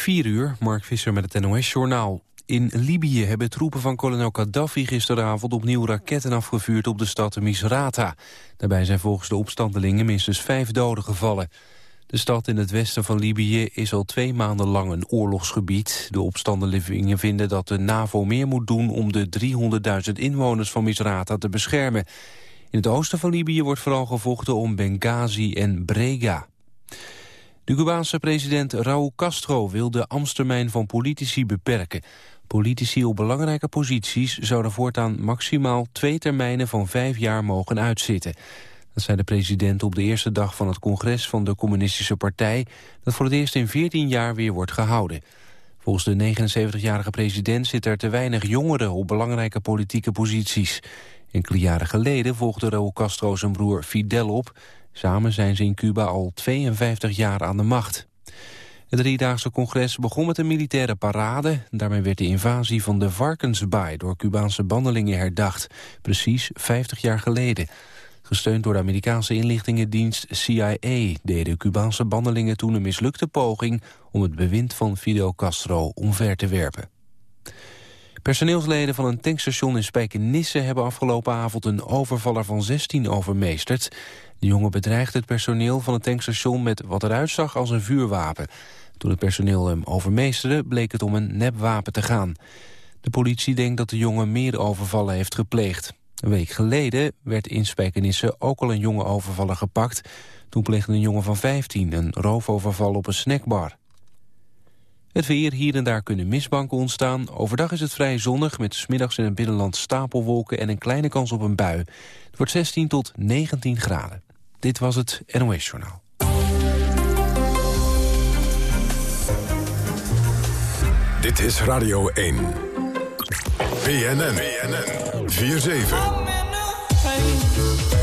4 uur, Mark Visser met het NOS-journaal. In Libië hebben troepen van kolonel Gaddafi gisteravond opnieuw raketten afgevuurd op de stad Misrata. Daarbij zijn volgens de opstandelingen minstens vijf doden gevallen. De stad in het westen van Libië is al twee maanden lang een oorlogsgebied. De opstandelingen vinden dat de NAVO meer moet doen om de 300.000 inwoners van Misrata te beschermen. In het oosten van Libië wordt vooral gevochten om Benghazi en Brega. De Cubaanse president Raúl Castro wil de ambtstermijn van politici beperken. Politici op belangrijke posities zouden voortaan maximaal twee termijnen van vijf jaar mogen uitzitten. Dat zei de president op de eerste dag van het congres van de Communistische Partij... dat voor het eerst in 14 jaar weer wordt gehouden. Volgens de 79-jarige president zitten er te weinig jongeren op belangrijke politieke posities. Enkele jaren geleden volgde Raúl Castro zijn broer Fidel op. Samen zijn ze in Cuba al 52 jaar aan de macht. Het driedaagse congres begon met een militaire parade. Daarmee werd de invasie van de Varkensbaai door Cubaanse bandelingen herdacht. Precies 50 jaar geleden. Gesteund door de Amerikaanse inlichtingendienst CIA... deden Cubaanse bandelingen toen een mislukte poging... om het bewind van Fidel Castro omver te werpen. Personeelsleden van een tankstation in Spijkenisse... hebben afgelopen avond een overvaller van 16 overmeesterd. De jongen bedreigde het personeel van het tankstation... met wat eruit zag als een vuurwapen. Toen het personeel hem overmeesterde, bleek het om een nepwapen te gaan. De politie denkt dat de jongen meer overvallen heeft gepleegd. Een week geleden werd in Spijkenisse ook al een jonge overvaller gepakt. Toen pleegde een jongen van 15 een roofoverval op een snackbar. Het weer, hier en daar kunnen mistbanken ontstaan. Overdag is het vrij zonnig met smiddags in het binnenland stapelwolken... en een kleine kans op een bui. Het wordt 16 tot 19 graden. Dit was het NOS Journaal. Dit is Radio 1. BNN. BNN. 4-7.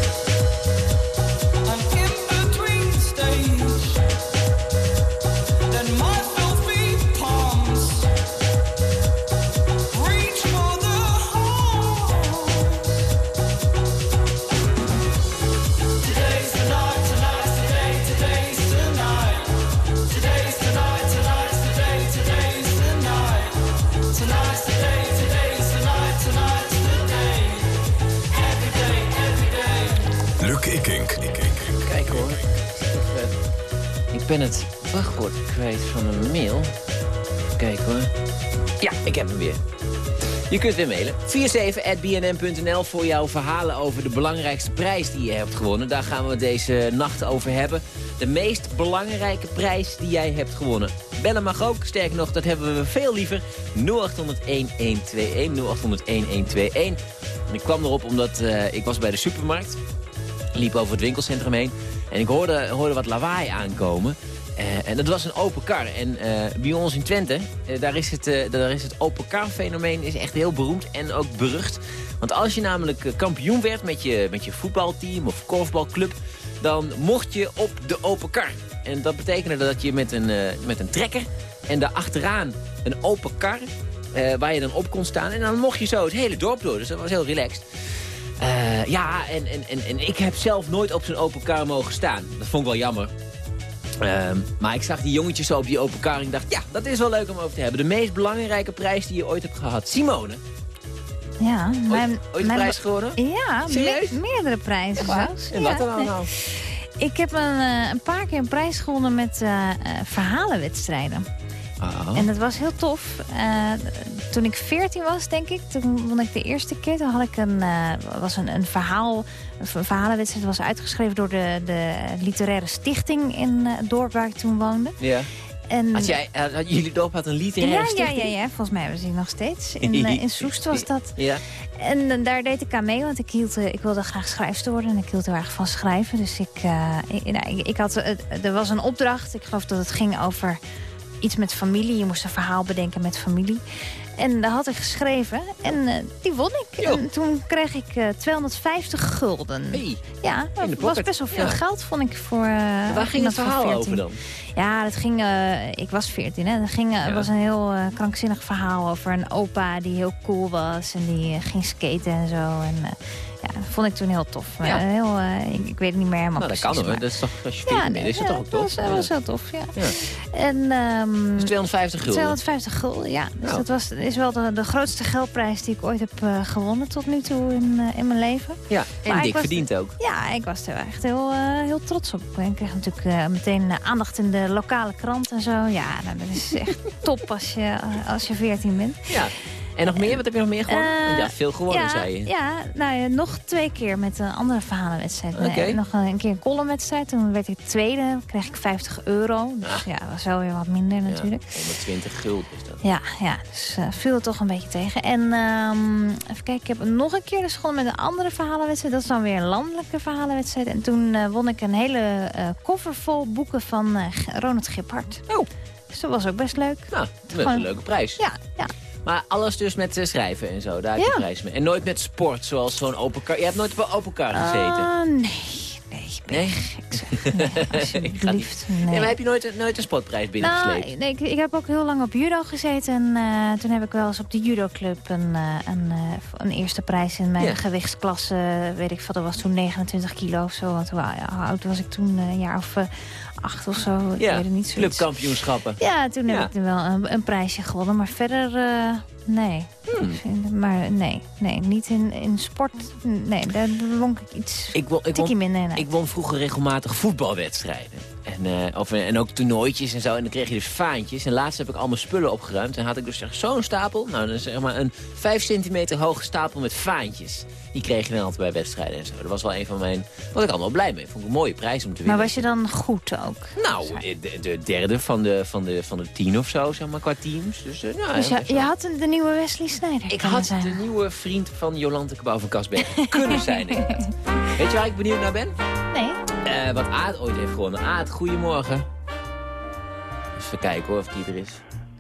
Ben het wachtwoord kwijt van een mail. Kijk hoor. Ja, ik heb hem weer. Je kunt weer mailen. 47.bnm.nl voor jouw verhalen over de belangrijkste prijs die je hebt gewonnen. Daar gaan we deze nacht over hebben. De meest belangrijke prijs die jij hebt gewonnen. Bellen mag ook. Sterker nog, dat hebben we veel liever. 0800-1121. 0800-1121. Ik kwam erop omdat uh, ik was bij de supermarkt. Liep over het winkelcentrum heen. En ik hoorde, hoorde wat lawaai aankomen. Uh, en dat was een open kar. En uh, bij ons in Twente, uh, daar, is het, daar is het open kar fenomeen is echt heel beroemd en ook berucht. Want als je namelijk kampioen werd met je, met je voetbalteam of korfbalclub... dan mocht je op de open kar. En dat betekende dat je met een, met een trekker en daarachteraan een open kar... waar je dan op kon staan. En dan mocht je zo het hele dorp door. Dus dat was heel relaxed. Uh, ja, en, en, en, en ik heb zelf nooit op zo'n open kar mogen staan. Dat vond ik wel jammer. Uh, maar ik zag die jongetjes zo op die open kar en ik dacht... ja, dat is wel leuk om over te hebben. De meest belangrijke prijs die je ooit hebt gehad. Simone. Ja. Mijn, ooit, ooit mijn, prijs gewonnen? Ja, me meerdere prijzen zelfs. En wat dan nou? Ik heb een, uh, een, paar keer een prijs gewonnen met uh, verhalenwedstrijden. Oh. En dat was heel tof. Uh, toen ik 14 was, denk ik, toen won ik de eerste keer. Toen had ik een, uh, was een, een verhaal, een verhalenwedstrijd was uitgeschreven door de, de literaire stichting in uh, het dorp waar ik toen woonde. Ja. En, had jij, had, jullie dorp had een literaire ja, stichting? Ja, ja, ja, volgens mij hebben ze die nog steeds. In, in Soest was dat. Ja. En daar deed ik aan mee, want ik, hield, ik wilde graag schrijfster worden. En ik hield heel erg van schrijven. Dus ik, ik, nou, ik, ik had, er was een opdracht. Ik geloof dat het ging over iets met familie. Je moest een verhaal bedenken met familie. En daar had ik geschreven en uh, die won ik. En toen kreeg ik uh, 250 gulden. Hey, ja, dat was best wel veel ja. geld, vond ik. Voor, uh, Waar ging het verhaal over dan? Ja, het ging, eh, ik was 14, hè. Het ging, eh, Ja. was een heel eh, krankzinnig verhaal over een opa die heel cool was. En die eh, ging skaten en zo. En eh, ja, dat vond ik toen heel tof. Maar, Ja. eh, heel, eh, ik, ik weet het niet meer helemaal Nou, dat precies. kan hoor. maar- Dat is toch, als je ja, 14 bent, nee, is dat ja, toch ook tof? Dat was, dat was heel tof, ja. En, ehm, 250 gulden. 250 gulden, ja. Dus Nou. dat was, is wel de, de grootste geldprijs die ik ooit heb eh, gewonnen tot nu toe in, eh, in mijn leven. Ja, en Maar dik verdiend ook. Ja, ik was er echt heel, eh, heel trots op. Ik kreeg natuurlijk meteen aandacht in de lokale krant en zo. Ja, nou, dat is echt top als je, als je 14 bent. Ja. En nog meer? Wat heb je nog meer gewonnen? Eh, ja, veel gewonnen, ja, zei je. Ja, nou ja, nog twee keer met een andere verhalenwedstrijd. Nee, Oké. nog een keer een columnwedstrijd. Toen werd ik tweede. Kreeg ik 50 euro. Dus Ah. ja, dat was wel weer wat minder natuurlijk. Ja, 120 gulden is dat. Ja, ja dus eh, viel het toch een beetje tegen. En ehm, even kijken, ik heb nog een keer dus gewonnen met een andere verhalenwedstrijd. Dat is dan weer een landelijke verhalenwedstrijd. En toen eh, won ik een hele koffer vol boeken van Ronald Giphart. Oh. Dus dat was ook best leuk. Nou, dat is Gewoon- een leuke prijs. Ja, ja. Maar alles dus met eh, schrijven en zo, daar heb je Ja. prijs mee. En nooit met sport, zoals zo'n open kar. Je hebt nooit op een open kar gezeten. Ah, nee, nee, ik ben Nee? zeg. Nee, alsjeblieft. Nee, Nee. maar heb je nooit, nooit een sportprijs binnengesleept? Nou, nee, ik, ik heb ook heel lang op judo gezeten. En eh, toen heb ik wel eens op de judoclub een, eh, een, eh, een eerste prijs in mijn Ja. gewichtsklasse. Weet ik veel, dat was toen 29 kilo of zo. Want hoe, hoe oud was ik toen? Eh, Een jaar of eh, acht of zo. Ik ja, weet het niet zoiets. clubkampioenschappen. Ja, toen heb Ja. ik er wel een, een prijsje gewonnen. Maar verder, eh, nee. Hmm. Maar nee, nee, niet in, in sport. Nee, daar blonk ik iets Ik won, ik, won, minder. Ik won vroeger regelmatig voetbalwedstrijden. En, eh, of, en ook toernooitjes en zo. En dan kreeg je dus vaantjes. En laatst heb ik al mijn spullen opgeruimd. En had ik dus zeg, zo'n stapel. Nou, dan zeg maar een 5 centimeter hoge stapel met vaantjes. Die kreeg je dan altijd bij wedstrijden en zo. Dat was wel een van mijn... was ik allemaal blij mee. Vond ik een mooie prijs om te winnen. maar was je dan goed ook? Nou, de, de derde van de, van, de, van de tien of zo, zeg maar, qua teams. Dus, eh, nou, Dus ja, je, je had een- de nieuwe Wesley Sneijder ik had zijn. de nieuwe vriend van Jolante Cabau van Kasberg kunnen zijn, inderdaad. Weet je waar ik benieuwd naar ben? Nee? Eh, wat Aad ooit heeft gewonnen. Aad, goedemorgen. Even kijken hoor of die er is.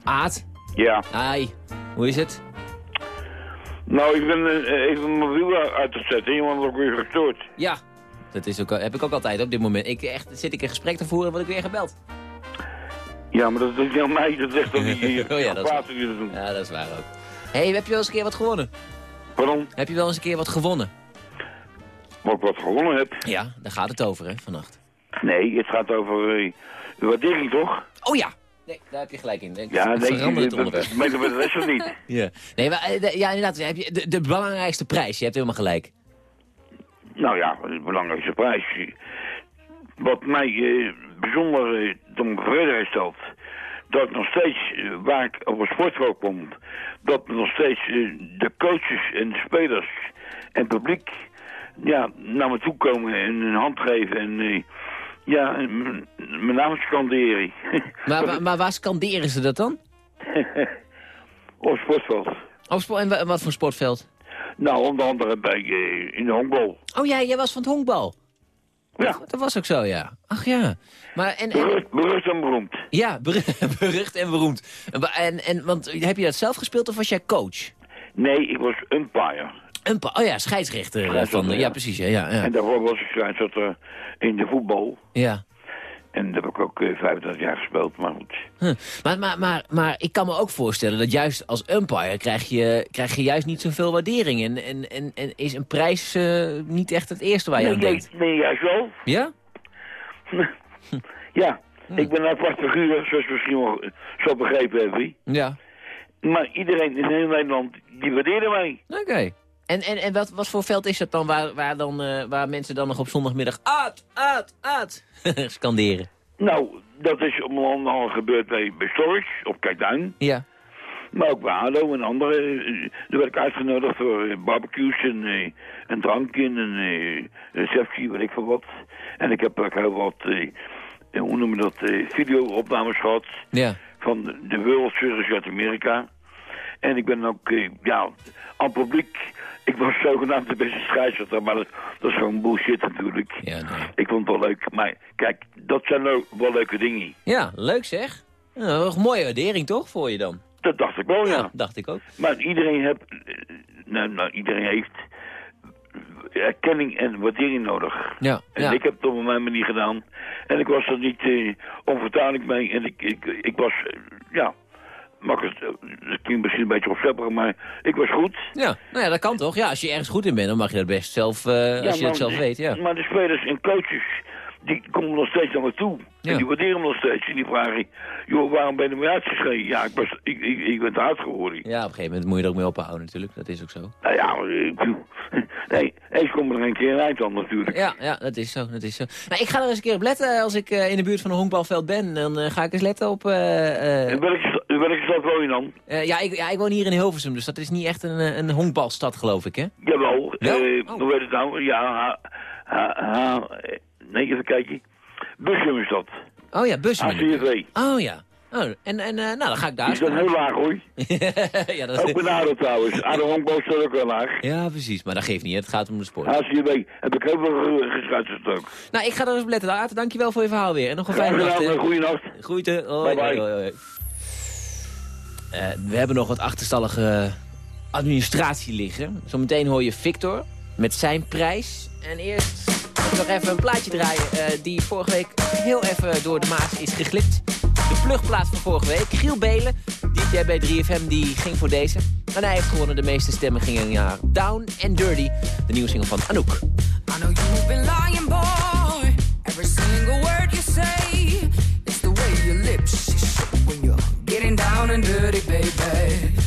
Aad, Ja, hi. Hoe is het? Nou ik ben eh, even mijn mobiel uit te zetten. Iemand wordt ook weer gestoord. Ja, dat is ook, heb ik ook altijd op dit moment. Ik, echt, zit ik een gesprek te voeren, word ik weer gebeld. Ja, maar dat is niet aan mij, dat is echt aan die Oh ja, dat is doen. Ja, dat is waar ook. hey, heb je wel eens een keer wat gewonnen? Pardon, Heb je wel eens een keer wat gewonnen? wat ik wat gewonnen heb. Ja, daar gaat het over, hè, vannacht. Nee, het gaat over uh, waardering toch? Oh ja! Nee, daar heb je gelijk in. Ik Ja, nee, verander het onderwerp. dat- is niet. Ja. Nee, maar, eh, de- ja, inderdaad. Heb je de, de belangrijkste prijs. Je hebt helemaal gelijk. Nou ja, de belangrijkste prijs. Wat mij eh, bijzonder uh, tot mijn vrede stelt, dat nog steeds, eh, waar ik op een sportveld kom, dat nog steeds eh, de coaches en de spelers en het publiek ja, naar me toe komen en een hand geven en eh, ja, mijn naam scanderen. Maar, maar, maar waar scanderen ze dat dan? op het sportveld. Op spo- en wa- wat voor sportveld? Nou, onder andere bij, eh, in de honkbal. Oh ja, jij was van het honkbal. Ja, Dat was ook zo, ja. Ach ja. Maar en, en, berucht, berucht en beroemd. ja, ber- berucht en beroemd. En, en, want heb je dat zelf gespeeld of was jij coach? Nee, ik was umpire. Een oh ja, scheidsrechter. eh, van, ja. ja. precies. Ja, ja. En daarvoor was ik scheidsrechter in de voetbal. ja. En daar heb ik ook eh, 35 jaar gespeeld, maar goed. Huh. Maar, maar, maar, maar ik kan me ook voorstellen dat juist als umpire krijg je, krijg je juist niet zoveel waardering. En, en, en, en is een prijs eh, niet echt het eerste waar je aan nee, denkt. nee, nee, juist wel. Ja? ja, ik ben een apart figuur, zoals je misschien wel eh, zo begrepen hebben. Ja. Maar iedereen in heel Nederland, die waardeerde mij. Oké. En, en, en wat, wat voor veld is dat dan waar, waar, dan, eh, waar mensen dan nog op zondagmiddag Aad, Aad, Aad scanderen? Nou, dat is onder andere gebeurd bij, bij Storch, op Kijkduin. Ja. Maar ook bij ADO en andere. eh, Daar werd ik uitgenodigd voor eh, barbecues en eh, en een eh, receptie, weet ik veel wat. En ik heb ook heel wat, eh, hoe noem je dat, video-opnames gehad Ja. van de- World Series uit Amerika. En ik ben ook, ja, aan publiek. Ik was zogenaamd de beste scheidsrechter, maar dat, dat is gewoon bullshit natuurlijk. Ja, nee. Ik vond het wel leuk, maar kijk, dat zijn nou wel leuke dingen. ja, leuk zeg. Wel een mooie waardering toch voor je dan? Dat dacht ik wel, ja. Ja, dacht ik ook. Maar iedereen, heb, eh, nou, nou, iedereen heeft erkenning en waardering nodig. Ja, En ja. ik heb het op mijn manier gedaan. En ik was er niet eh onvertuinlijk mee. En ik, ik, ik was, eh, ja, mag het, eh, het klinkt misschien een beetje opzepperig, maar ik was goed. Ja, nou ja, dat kan toch? Ja, als je ergens goed in bent, dan mag je dat best zelf, eh, als je dat zelf weet, ja. Maar de spelers en coaches, die komen nog steeds naar me toe. Ja. En die waarderen me nog steeds. En die vragen, joh, waarom ben je er mee uitgeschreven? Ja, ik, was, ik, ik, ik ben eruit geworden. Ja, op een gegeven moment moet je er ook mee ophouden natuurlijk, dat is ook zo. Nou ja, maar, ik nee, eens komt er een keer een eind aan natuurlijk. Ja, ja, dat is zo, dat is zo. Nou, ik ga er eens een keer op letten als ik eh, in de buurt van een honkbalveld ben. Dan eh, ga ik eens letten op... eh, eh, En welke, sta- welke stad woon je dan? eh, ja, ik, ja, ik woon hier in Hilversum, dus dat is niet echt een, eh, een honkbalstad, geloof ik, hè? Jawel. Wel? eh, Oh. Hoe heet het nou? Ja, ha, ha, ha, nee, even kijken. Bussum is dat. Oh ja, bussen. ACV. Oh ja. Oh, en, en nou, dan ga ik daar is dan heel laag hoor. ja, dat Ook ADO trouwens. Honkbal staat ook wel laag. ja, precies. Maar dat geeft niet, hè. het gaat om de sport. ACV heb ik heel veel geschuiterd ook. Nou, ik ga er eens op letten. Aad, dankjewel voor je verhaal weer. En nog een fijne nacht. gedaan, hè. een goede nacht. Groeten. Hoi, Bye, bye. hoi, hoi, hoi. We hebben nog wat achterstallige administratie liggen. Zometeen hoor je Victor met zijn prijs. En eerst nog even een plaatje draaien eh, die vorige week heel even door de Maas is geglipt. De plugplaat van vorige week. Giel Belen, DJ bij 3FM, die ging voor deze. En hij heeft gewonnen. De meeste stemmen gingen naar Down and Dirty. De nieuwe single van Anouk. I know you've been lying, boy. Every single word you say. Baby.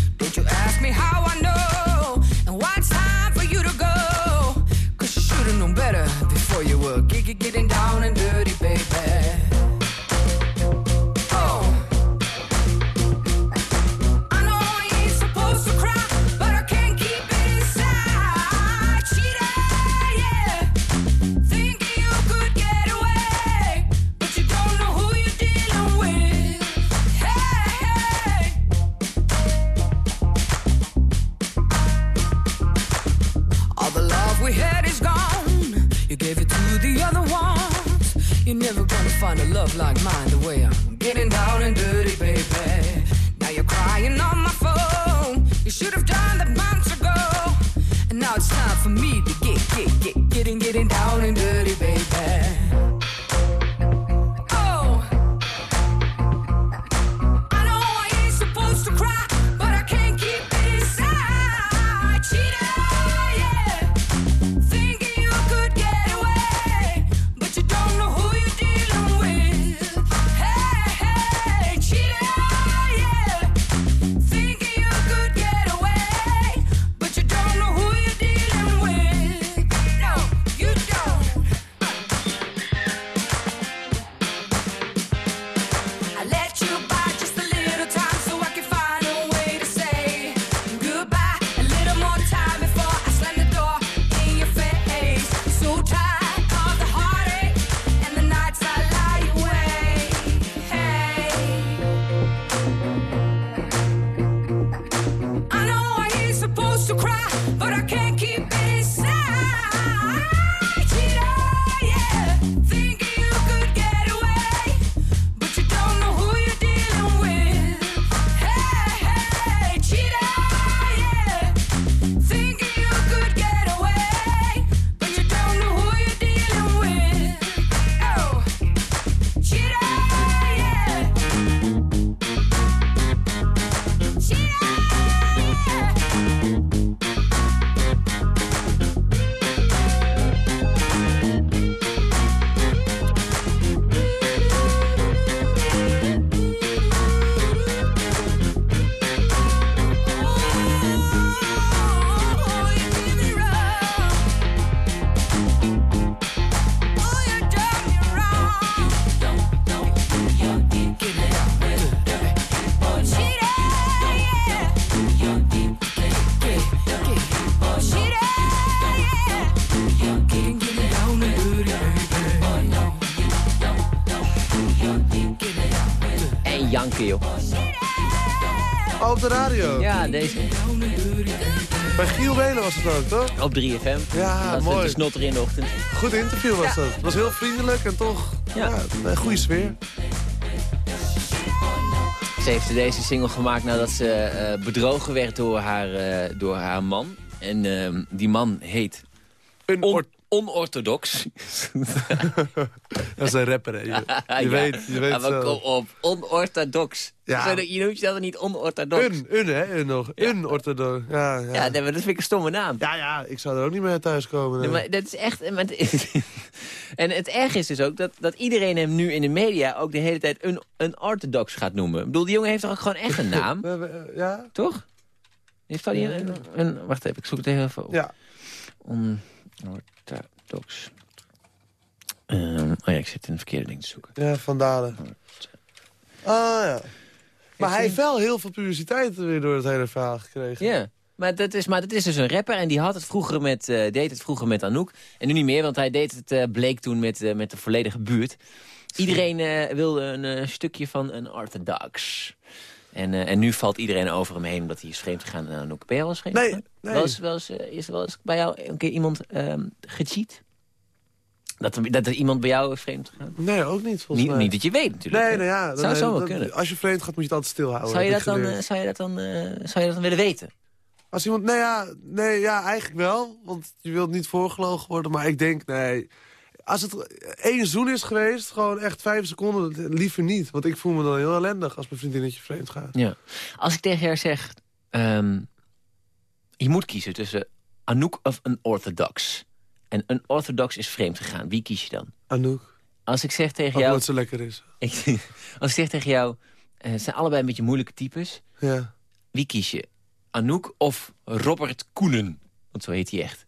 Was het ook, toch? Op 3FM. Ja, dat mooi. De snotter in de ochtend. Goed interview was dat. Het was heel vriendelijk en toch Ja. ja. een goede sfeer. Ze heeft deze single gemaakt nadat ze eh, bedrogen werd door haar, eh, door haar man. En ehm, die man heet Een onorthodox. dat is een rapper, hè. Je, je Ja. weet, je weet Ja, maar zelf. kom op, onorthodox. Ja. Je noemt jezelf niet onorthodox. Een, een, hè, nog. Een orthodox. Ja, ja. Ja, nee, maar dat vind ik een stomme naam. ja, ja, ik zou er ook niet meer thuiskomen. Nee, nee. maar dat is echt... maar en het erg is dus ook dat, dat iedereen hem nu in de media... ook de hele tijd een, een orthodox gaat noemen. Ik bedoel, die jongen heeft toch ook gewoon echt een naam? Ja? toch? Heeft dat een, een, Wacht even, ik zoek het even op. Ja. Onorthodox. Ehm, oh ja, ik zit in het verkeerde ding te zoeken. Ja, Van Dalen. Ah, ja. Maar hij heeft wel heel veel publiciteit weer door het hele verhaal gekregen. Ja. Maar dat, is, maar dat is dus een rapper en die had het vroeger met, eh, deed het vroeger met Anouk. En nu niet meer, want hij deed het, eh, bleek toen met, met de volledige buurt. Iedereen wilde een stukje van een orthodox. En, eh, en nu valt iedereen over hem heen omdat hij is vreemd gegaan aan Anouk. Ben jij wel eens vreemd Nee, nee. Wel eens, wel eens, eh, is er wel eens bij jou een keer iemand ehm gecheat? Dat, er- dat er iemand bij jou is vreemd gegaan? Nee, ook niet, volgens Niet, mij. niet dat je weet natuurlijk. Nee, nou ja. Zou dan- zo wel kunnen. Als je vreemd gaat, moet je het altijd stilhouden. Zou je, dat dan, eh, zou, je dat dan, eh, zou je dat dan willen weten? Als iemand, nee ja, nee, ja, eigenlijk wel. Want je wilt niet voorgelogen worden. Maar ik denk, nee. Als het één zoen is geweest, gewoon echt vijf seconden, liever niet. Want ik voel me dan heel ellendig als mijn vriendinnetje vreemd gaat. Ja. Als ik tegen jou zeg... ehm, je moet kiezen tussen Anouk of een orthodox. En een orthodox is vreemd gegaan. Wie kies je dan? Anouk, Als ik zeg tegen jou... wat zo lekker is. Ik, als ik zeg tegen jou... eh, het zijn allebei een beetje moeilijke types. Ja. Wie kies je? Anouk of Robert Koenen? Want zo heet hij echt.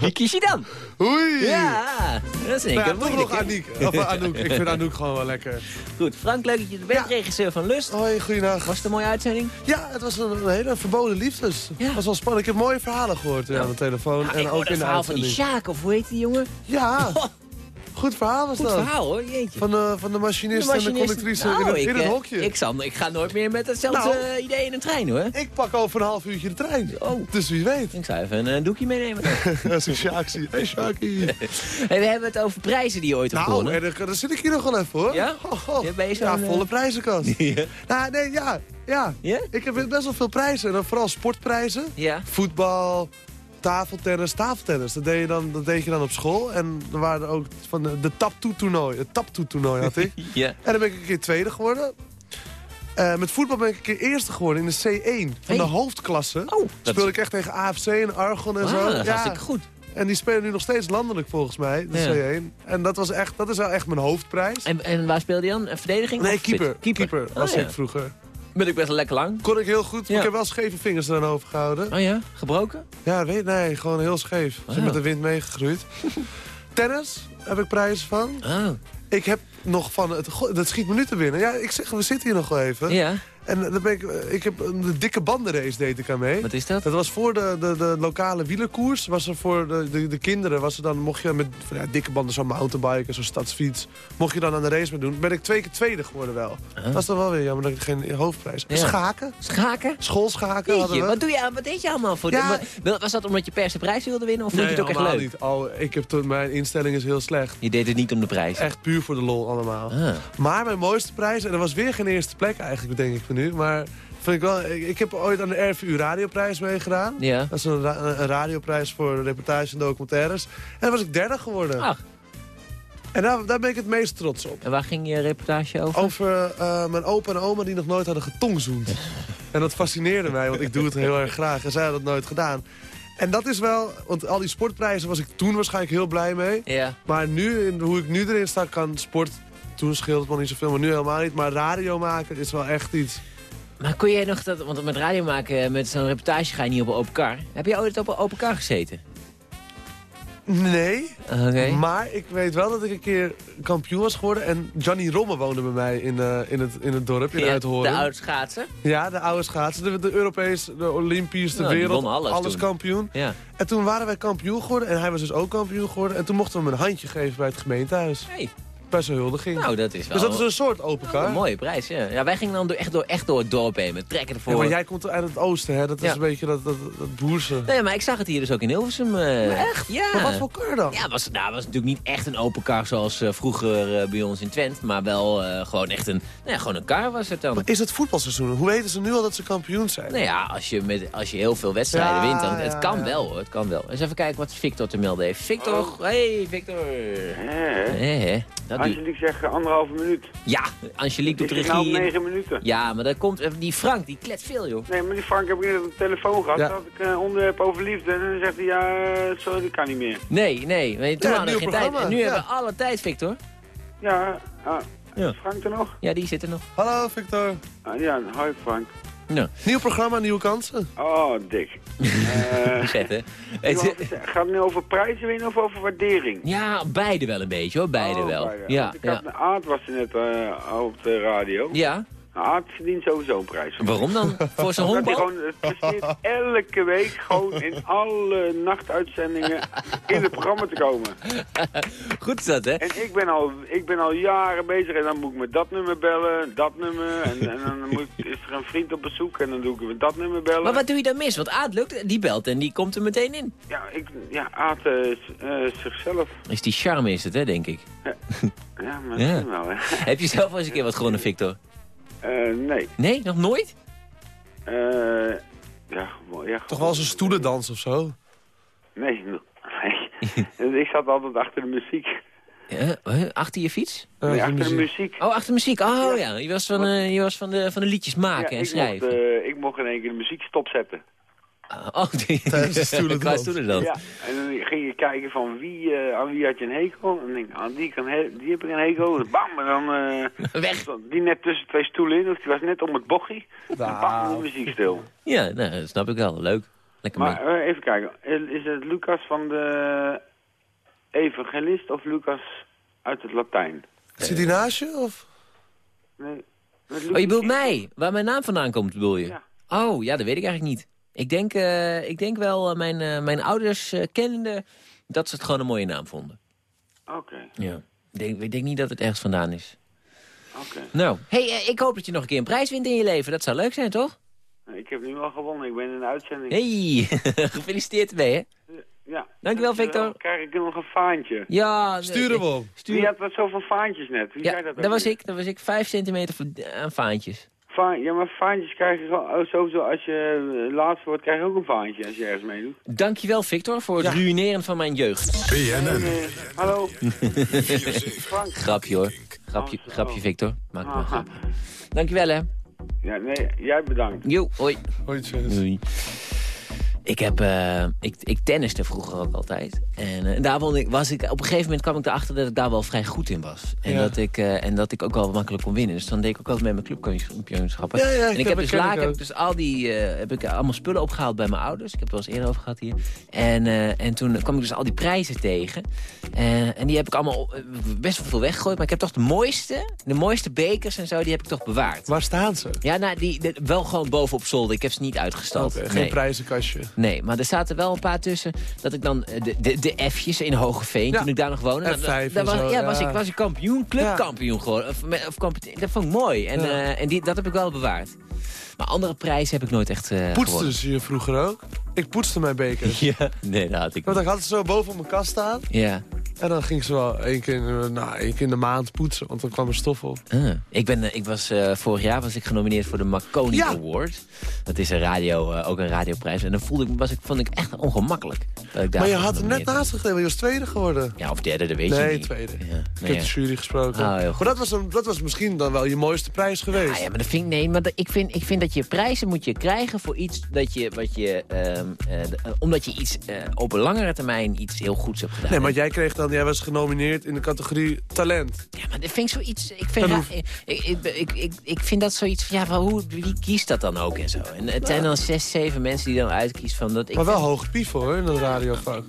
Wie kies je dan? Oei! Ja, dat is een Nou toch nog? Aniek. Of eh, Anouk. Ik vind Anouk gewoon wel lekker. Goed, Frank, leuk dat je er bent. Ja. Regisseur van Lust. Hoi, goeiedag. Was het een mooie uitzending? Ja, het was een, hele verboden liefdes. Ja. Het was wel spannend. Ik heb mooie verhalen gehoord ja, aan de telefoon. Nou, en ik ook in het de verhaal van die. Sjaak, of hoe heet die jongen? Ja, goed verhaal was Goed dat. verhaal hoor, jeetje. Van de, van de machinist, en de conductrice Nou, in, het, ik, in het eh, hokje. Ik, zal, ik ga nooit meer met hetzelfde Nou. eh, idee in een trein hoor. Ik pak over een half uurtje de trein. Oh. Dus wie weet. Ik zou even een eh, doekje meenemen. dan. Als ik Sjaak zie. Hey we hebben het over prijzen die je ooit hebt Nou, gewonnen. en dan, dan zit ik hier nog wel even hoor. Ja? Oh, oh. Ja, ben je zo'n, ja, volle prijzenkast. Ja? Nou, nee, ja. Ja. Ja? Ik heb best wel veel prijzen. En dan vooral sportprijzen. Ja. Voetbal, tafeltennis, tafeltennis. Dat deed, je dan, dat deed je dan op school. En er waren er ook van de, de tap-toe-toernooi. Het tap-toe-toernooi had ik. Ja. En dan ben ik een keer tweede geworden. Eh, met voetbal ben ik een keer eerste geworden in de C1 van Hey. de hoofdklasse. Oh, Speelde ik echt tegen AFC en Argon en Ah, zo. dat hartstikke goed. En die spelen nu nog steeds landelijk volgens mij, de Ja. C1. En dat, was echt, dat is wel echt mijn hoofdprijs. En, en waar speelde je dan? Verdediging? nee, keeper. Keeper, Keeper. was Oh, ja. ik vroeger. Ben ik best wel lekker lang. Kon ik heel goed, maar ik heb wel scheve vingers eraan overgehouden. Oh ja? Gebroken? Ja, weet nee, gewoon heel scheef. Ze Oh. met de wind meegegroeid. Tennis heb ik prijzen van. Oh. Ik heb nog van het... Dat schiet me nu te binnen. Ja, ik zeg, we zitten hier nog wel even. Ja. En dan ben ik, ik heb een de dikke bandenrace deed ik aan mee. Wat is dat? Dat was voor de, de, de lokale wielerkoers. Was er voor de, de, de kinderen, was er dan, mocht je met van, ja, dikke banden, zo'n mountainbiken, zo'n stadsfiets, mocht je dan aan de race mee doen. Ben ik twee keer tweede geworden wel. Dat is dan wel weer jammer dat ik geen hoofdprijs heb. Ja. Schaken, Schaken? schoolschaken Jeetje, we. wat, doe je, wat deed je allemaal voor? Ja. Was dat omdat je per se prijs wilde winnen of vond je het ook echt allemaal leuk? niet. Oh, ik heb toen, mijn instelling is heel slecht. Je deed het niet om de prijs. Echt puur voor de lol allemaal. Ah. Maar mijn mooiste prijs, en er was weer geen eerste plek eigenlijk, denk ik nu. Maar vind ik wel, ik, ik heb ooit aan de RVU Radioprijs meegedaan. Ja. Dat is een, ra- een radioprijs voor reportages en documentaires. En daar was ik derde geworden. Ach, En daar, daar ben ik het meest trots op. en waar ging je reportage over? Over eh, mijn opa en oma die nog nooit hadden getongzoend. en dat fascineerde mij, want ik doe het heel erg graag. En zij hadden dat nooit gedaan. En dat is wel, want al die sportprijzen was ik toen waarschijnlijk heel blij mee. Ja. Maar nu, in hoe ik nu erin sta, kan sport... Toen scheelt het nog niet zoveel, maar nu helemaal niet. Maar radio maken is wel echt iets. Maar kon jij nog dat, want met radio maken, met zo'n reportage ga je niet op een open car. Heb je ooit op een open car gezeten? Nee, Oké. maar ik weet wel dat ik een keer kampioen was geworden. En Johnny Romme woonde bij mij in, eh, in, het, in het dorp, in Ja, Uithoren. De oude schaatser? Ja, de oude schaatsen. De, de Europees, de Olympisch, de Nou, wereld, alles toen. kampioen. Ja. En toen waren wij kampioen geworden en hij was dus ook kampioen geworden. En toen mochten we hem een handje geven bij het gemeentehuis. Hey. Bij zo'n huldiging. Nou, dat is wel dus dat is een soort open een car. mooie prijs, ja. ja. Wij gingen dan door, echt, door, echt door het dorp heen met trekken ervoor. Ja, maar jij komt uit het oosten, hè? Dat is Ja. een beetje dat, dat, dat boerse. Nee, maar ik zag het hier dus ook in Hilversum. eh. echt? Ja. Maar wat voor car dan? Ja, was, nou, was natuurlijk niet echt een open car zoals eh, vroeger eh, bij ons in Twent. Maar wel eh, gewoon echt een, nou ja, gewoon een car was het dan. Maar is het voetbalseizoen? Hoe weten ze nu al dat ze kampioen zijn? Nou ja, als je, met, als je heel veel wedstrijden Ja, wint, dan het ja, kan ja. wel hoor, het kan wel. Eens even kijken wat Victor te melden heeft. Victor, Oh. hey Victor. Dat Angelique zegt eh, anderhalve minuut. Ja, Angelique doet zit nou regie. negen minuten. Ja, maar dat komt, eh, die Frank, die klet veel joh. Nee, maar die Frank heb ik net op de telefoon gehad. Ja. Dat had ik een onderwerp over liefde. En dan zegt hij, ja, eh, sorry, dat kan niet meer. Nee, nee, maar toen Ja, hadden we geen tijd. En nu ja. hebben we alle tijd, Victor. Ja, ah, Ja. is Frank er nog? Ja, die zit er nog. Hallo, Victor. Ah, ja, hoi Frank. Nieuw programma, nieuwe kansen. Oh, dik. Eh, zet hè. zeggen, gaat het nu over prijzen winnen of over waardering? Ja, beide wel een beetje hoor, beide Oh, wel. beide. Ja, Want Ik ja. had, Aard was er net eh, op de radio. ja, Aard verdient sowieso een prijs. waarom dan? Voor zijn honkbal? gewoon het presteert elke week gewoon in alle nachtuitzendingen in het programma te komen. Goed is dat hè? En ik ben al, ik ben al jaren bezig en dan moet ik met dat nummer bellen, dat nummer. En, en dan moet, ik- is er een vriend op bezoek en dan doe ik met dat nummer bellen. Maar wat doe je dan mis? Want Aad lukt, die belt en die komt er meteen in. Ja, ik, ja Aad eh, eh, zichzelf. Is die charme is het hè, denk ik. Ja, misschien wel, hè. Heb je zelf wel eens een keer wat gewonnen, Victor? Eh, nee. Nee, nog nooit? Eh, ja, gewoon- ja, Toch wel eens een stoelendans of zo? Nee, nee. ik zat altijd achter de muziek. Ja, huh? achter je fiets? Eh, Nee, de achter de muziek. Oh, achter de muziek. Oh ja, je was van, eh, je was van, de, van de liedjes maken en ik, schrijven. mocht, eh, ik mocht in één keer de muziek stopzetten. Ah, oh, die, Tijdens de. Ja, en dan ging je kijken van wie, eh, aan wie had je een hekel. En dan denk ik, aan die, kan he- die heb ik een hekel. Bam, en dan eh, Weg. die net tussen twee stoelen in. Of die was net om het bochtje. En Nou. bam, de muziek stil. Ja, nou, dat snap ik wel. Leuk. Lekker mee. Maar eh, even kijken, is het Lucas van de evangelist of Lucas uit het Latijn? Zit hij naast je? Of? Nee. Oh, je bedoelt mij? Waar mijn naam vandaan komt, bedoel je? Ja. Oh, ja, dat weet ik eigenlijk niet. Ik denk, eh, ik denk wel, eh, mijn, eh, mijn ouders eh, kennende, dat ze het gewoon een mooie naam vonden. Oké, Ja. Ik denk, ik denk niet dat het ergens vandaan is. oké. Nou, hey, ik hoop dat je nog een keer een prijs wint in je leven. Dat zou leuk zijn, toch? Ik heb nu al gewonnen, ik ben in de uitzending. Hey, gefeliciteerd ermee, hè? Ja. Dankjewel, Victor. Dan krijg ik nog een faantje. Ja. Stuur hem op. Stuur. Wie had wat zoveel faantjes net? Wie Ja, zei dat dat was ik. Dat was ik. Vijf centimeter aan vaantjes. Va- ja, maar faantjes krijg je gewoon, oh, sowieso als je uh, laatst wordt, krijg je ook een faantje als je ergens meedoet. Dankjewel, Victor, voor het ruïneren van mijn jeugd. BNN. Eh, hallo? 4-7. Frank? Grapje, hoor. Grapje, Oh, grapje Victor. Maak maar een Aha. grap. Dankjewel, hè. Ja, nee, jij bedankt. Jo, hoi. Hoi. Doei. Ik heb, eh, ik, ik tenniste vroeger ook altijd. En eh, daar ik, was ik, op een gegeven moment kwam ik erachter dat ik daar wel vrij goed in was. En, Ja. dat, ik, eh, en dat ik ook wel makkelijk kon winnen. Dus dan deed ik ook altijd met mijn clubkampioenschappen. Ja, ja, en ik heb- dus heb ik dus al die, heb ik allemaal spullen opgehaald bij mijn ouders. Ik heb het wel eens eerder over gehad hier. En, en toen kwam ik dus al die prijzen tegen. En die heb ik allemaal best wel veel weggegooid. Maar ik heb toch de mooiste, de mooiste bekers en zo, die heb ik toch bewaard. Waar staan ze? Ja, nou, die, de- wel gewoon boven op zolder. Ik heb ze niet uitgestald. Geen Nee. prijzenkastje. Nee, maar er zaten wel een paar tussen dat ik dan eh, de, de, de F'jes in Hogeveen, Ja. toen ik daar nog woonde. dan- F5 dan- en dan was, zo, ja, ja. Was, ik, was ik kampioen, clubkampioen geworden. Of, of dat vond ik mooi. En, eh, en die, dat heb ik wel bewaard. Maar andere prijzen heb ik nooit echt eh Poetsten ze je vroeger ook? Ik poetste mijn bekers. Ja, nee, dat had ik Want ik had ze zo boven op mijn kast staan. Ja. En dan ging ze wel één keer, in de- nou, één keer in de maand poetsen. Want dan kwam er stof op. Ah, ik ben, eh, ik was, eh, vorig jaar was ik genomineerd voor de Marconi Ja. Award. Dat is een radio, eh, ook een radioprijs. En dan voelde ik, was ik, vond ik echt ongemakkelijk. Dat ik Maar je had er net naast want Je was tweede geworden. Ja, of derde, dat weet je Nee, niet. tweede. Ja, Ik heb ja. de jury gesproken. Ah, heel goed. maar dat was, een, dat was misschien dan wel je mooiste prijs geweest. Ja, maar dat vind ik, nee, maar dat- ik, vind, ik vind dat je prijzen moet je krijgen voor iets dat je, wat je, ehm, eh, eh, omdat je iets eh, op een langere termijn iets heel goeds hebt gedaan. Nee, maar jij kreeg dan, jij was genomineerd in de categorie talent. Ja, maar dat vind ik zoiets, ik vind, ik, ik, ik, ik, vind dat zoiets van, ja, van hoe, wie kiest dat dan ook en zo. En het zijn dan zes, zeven mensen die dan uitkiezen van dat. Ik Maar wel vind- hoge pief hoor, in dat radiovak.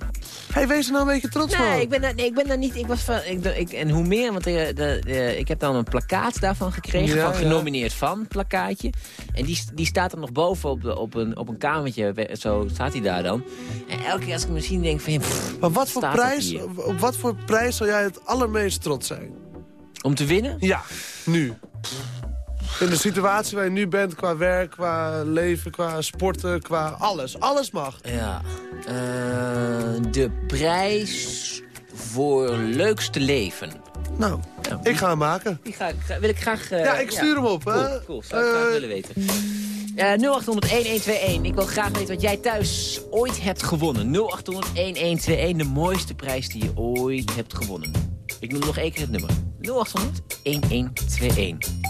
hey, wees er nou een beetje trots Nee, van. ik ben, daar, nee, ik ben daar niet. Ik was van, ik, ik, en hoe meer, want de, de, de- ik heb dan een plakkaat daarvan gekregen. Ja, van ja. genomineerd van plakkaatje. En die, die staat er nog boven op, de- op, een, op een kamertje. Zo staat hij daar dan. En elke keer als ik hem zie, denk ik van. pff, Maar wat voor, prijs, hier? op wat voor prijs zou jij het allermeest trots zijn? Om te winnen? Ja, nu. In de situatie waar je nu bent, qua werk, qua leven, qua sporten, qua alles. Alles mag. Ja. Eh, de prijs voor leukste leven. Nou, ik ga hem maken. Die ga, ik- ga- wil ik graag... eh, Ja, ik stuur hem op, Cool, hè. cool. Zou ik graag Eh, willen weten. Eh 0800-1121. Ik wil graag weten wat jij thuis ooit hebt gewonnen. 0800-1121. De mooiste prijs die je ooit hebt gewonnen. Ik noem nog één keer het nummer. 0800-1121.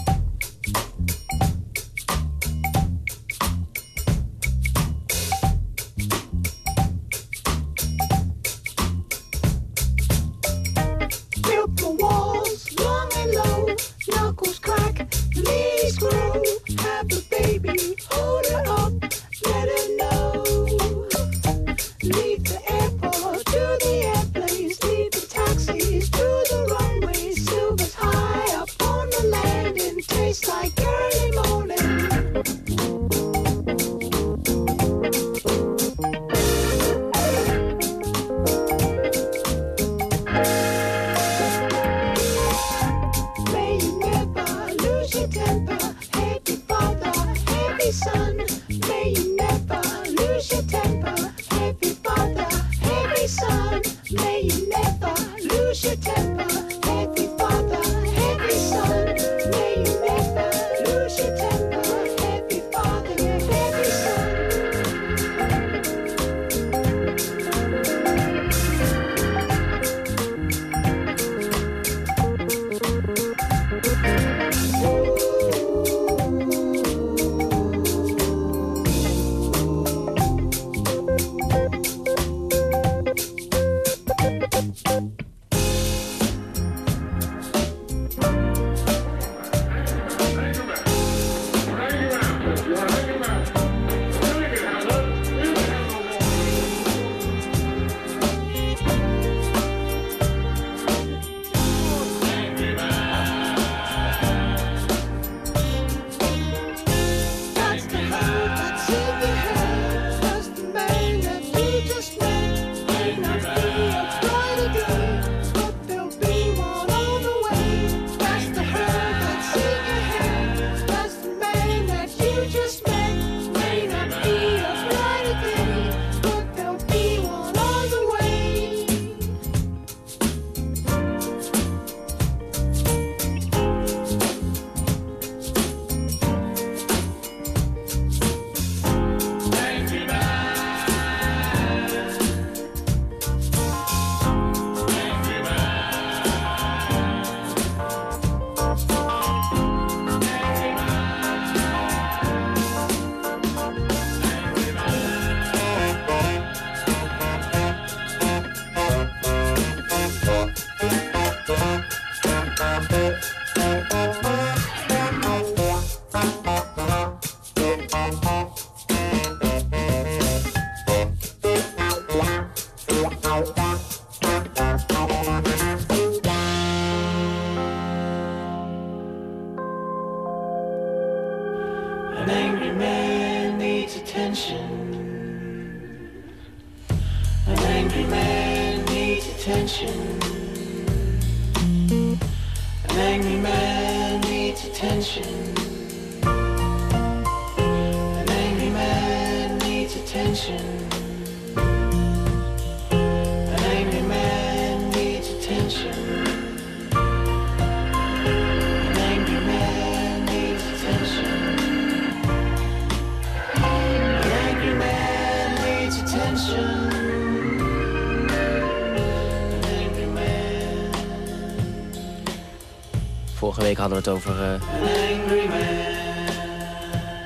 Week hadden we het over An angry man.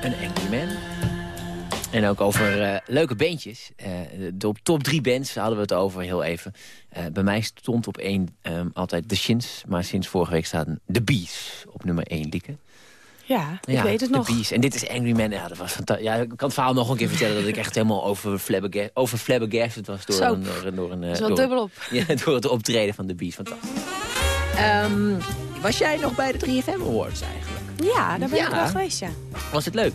een Angry Man. En ook over eh, leuke bandjes. Eh, de op top drie bands hadden we het over heel even. Bij mij stond op één ehm, altijd The Shins. Maar sinds vorige week staan The Bees op nummer één, Lieke. Ja, ik ja, weet het The nog. Bees. En dit is Angry Man. Ja, dat was fantastisch. Ja, ik kan het verhaal nog een keer vertellen... dat ik echt helemaal over, flabberga over flabbergasted was... door Zo. een, door, een- door een... door- dubbelop. Ja, door het optreden van The Bees. Fantastisch. Ehm, was jij nog bij de 3FM Awards eigenlijk? Ja, daar ben ik Ja. wel geweest, ja. Was het leuk?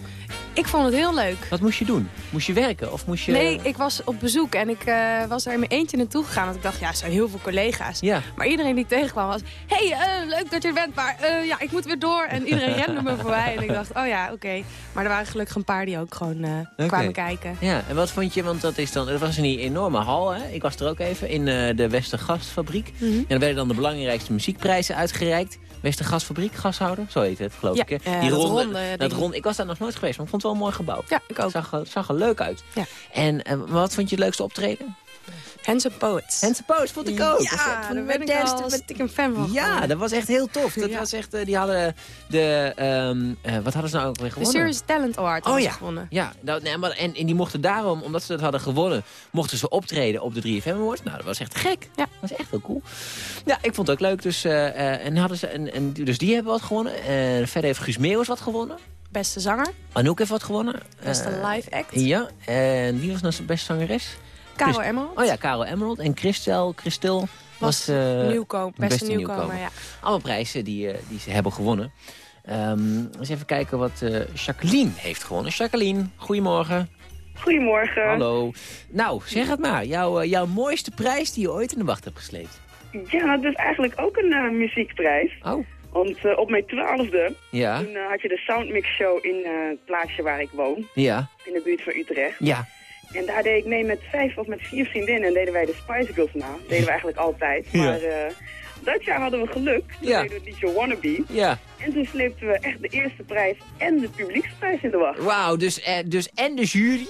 Ik vond het heel leuk. Wat moest je doen? Moest je werken of moest je... Nee, ik was op bezoek en ik eh, was daar in mijn eentje naartoe gegaan. Want ik dacht, ja, er zijn heel veel collega's. Ja. Maar iedereen die ik tegenkwam was... hey, eh, leuk dat je er bent, maar eh, ja, ik moet weer door. En iedereen rende me voorbij. En ik dacht, oh ja, oké. Maar er waren gelukkig een paar die ook gewoon kwamen kijken. Ja, en wat vond je, want dat is dan, dat was een enorme hal, hè? Ik was er ook even, in de Westergasfabriek. Mhm. En dan werden dan de belangrijkste muziekprijzen uitgereikt. Westergasfabriek, gashouder, zo heet het, geloof Ja, ik. Hè? Die ronde, ronde dat ding. rond, ik was daar nog nooit geweest, maar ik vond het wel een mooi gebouw. Ja, ik ook. Zag, er- zag er leuk uit. Ja. En eh, wat vond je het leukste optreden? Handsome Poets. Handsome Poets vond ik ook. Ja, van daar de ben ik wel stiekem fan van Ja, dat was echt heel tof. Dat Ja. was echt, eh, die hadden de, ehm, eh, wat hadden ze nou ook weer De gewonnen? Serious Talent Award Oh ja, gewonnen. ja nou, nee, maar, en, en die mochten daarom, omdat ze dat hadden gewonnen, mochten ze optreden op de 3FM Awards. Nou, dat was echt gek. Ja. Dat was echt heel cool. Ja, ik vond het ook leuk. Dus, eh, eh, en hadden ze, en, en, dus die hebben wat gewonnen. En verder heeft Guus Meeuwis wat gewonnen. Beste zanger, Anouk heeft wat gewonnen. beste live act. Ja, en wie was nou zijn beste zangeres? Caro Chris- Emerald. Oh ja, Karel Emerald. En Christel, Christel was, was eh, nieuwkomer, beste, beste nieuwkomer, nieuwkomer. ja. allemaal prijzen die, eh, die ze hebben gewonnen. Ehm, eens even kijken wat eh, Jacqueline heeft gewonnen. Jacqueline, goedemorgen. Goedemorgen. Hallo. Nou, zeg het maar. Jouw, jouw mooiste prijs die je ooit in de wacht hebt gesleept. Ja, dat is eigenlijk ook een eh, muziekprijs. Oh. Want op mijn twaalfde, Ja, toen had je de Soundmix Show in eh, het plaatsje waar ik woon. ja, In de buurt van Utrecht. ja. En daar deed ik mee met vijf of met vier vriendinnen. En deden wij de Spice Girls na. Dat deden we eigenlijk altijd. Maar eh, dat jaar hadden we geluk. Toen Ja. deden we het liedje Wannabe. Ja. En toen sleepten we echt de eerste prijs en de publieksprijs in de wacht. Wauw, dus, eh, dus en de jury,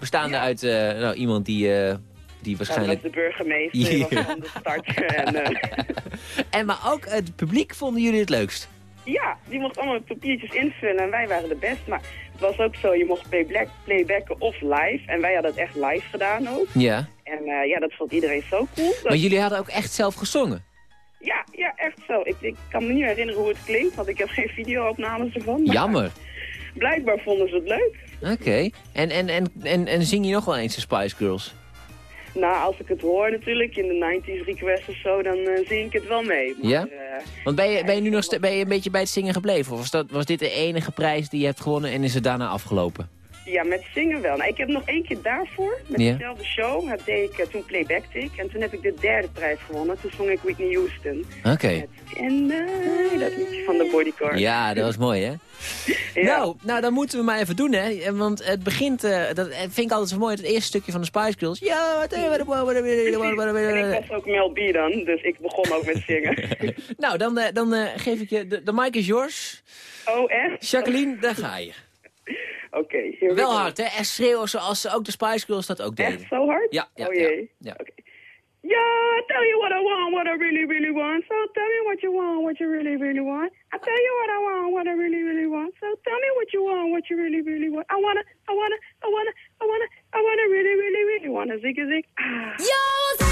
bestaande uit eh, nou, iemand die, eh, die waarschijnlijk... de burgemeester Ja. die was van de start. en, En maar ook het publiek vonden jullie het leukst. Ja, die mocht allemaal papiertjes invullen en wij waren de best. Maar het was ook zo, je mocht playback, playbacken of live. En wij hadden het echt live gedaan ook. Ja. En eh, ja, dat vond iedereen zo cool. Maar jullie hadden ook echt zelf gezongen. ja, ja, echt zo. Ik, ik kan me niet herinneren hoe het klinkt, want ik heb geen video-opnames ervan. Jammer. Blijkbaar vonden ze het leuk. Oké. En, en, en, en, en zing je nog wel eens de Spice Girls? Nou, als ik het hoor natuurlijk, in de 90s request of zo, dan eh, zing ik het wel mee. Maar, Ja? eh, Want ben je, ben je nu nog ben je een beetje bij het zingen gebleven? Of was, dat, was dit de enige prijs die je hebt gewonnen en is het daarna afgelopen? Ja, met zingen wel. Nou, ik heb nog één keer daarvoor, met Ja. dezelfde show, dat deed ik, eh, toen playbackte ik. En toen heb ik de derde prijs gewonnen. Toen zong ik Whitney Houston. Oké. En eh, dat liedje van de bodyguard. Ja, dat was mooi, hè? Ja. Nou, nou, dan moeten we maar even doen, hè? Want het begint, eh, dat vind ik altijd zo mooi, het eerste stukje van de Spice Girls. Ja, wat En ik was ook Mel B dan, dus ik begon ook met zingen. Nou, dan, eh, dan eh, geef ik je, de, de mic is yours. oh, echt? Jacqueline, daar ga je. Oké, we Wel go. hard, hè? En schreeuwen zoals ze ook de Spice Girls dat ook deden. Echt zo hard? Ja, ja, oh ja, jee. ja. Oké. Yeah, I tell you what I want, what I really, really want. So tell me what you want, what you really, really want. I tell you what I want, what I really, really want. So tell me what you want, what you really, really want. I wanna, I wanna, I wanna, I wanna, I wanna really, really, really wanna zig a zig. Ah. Yo,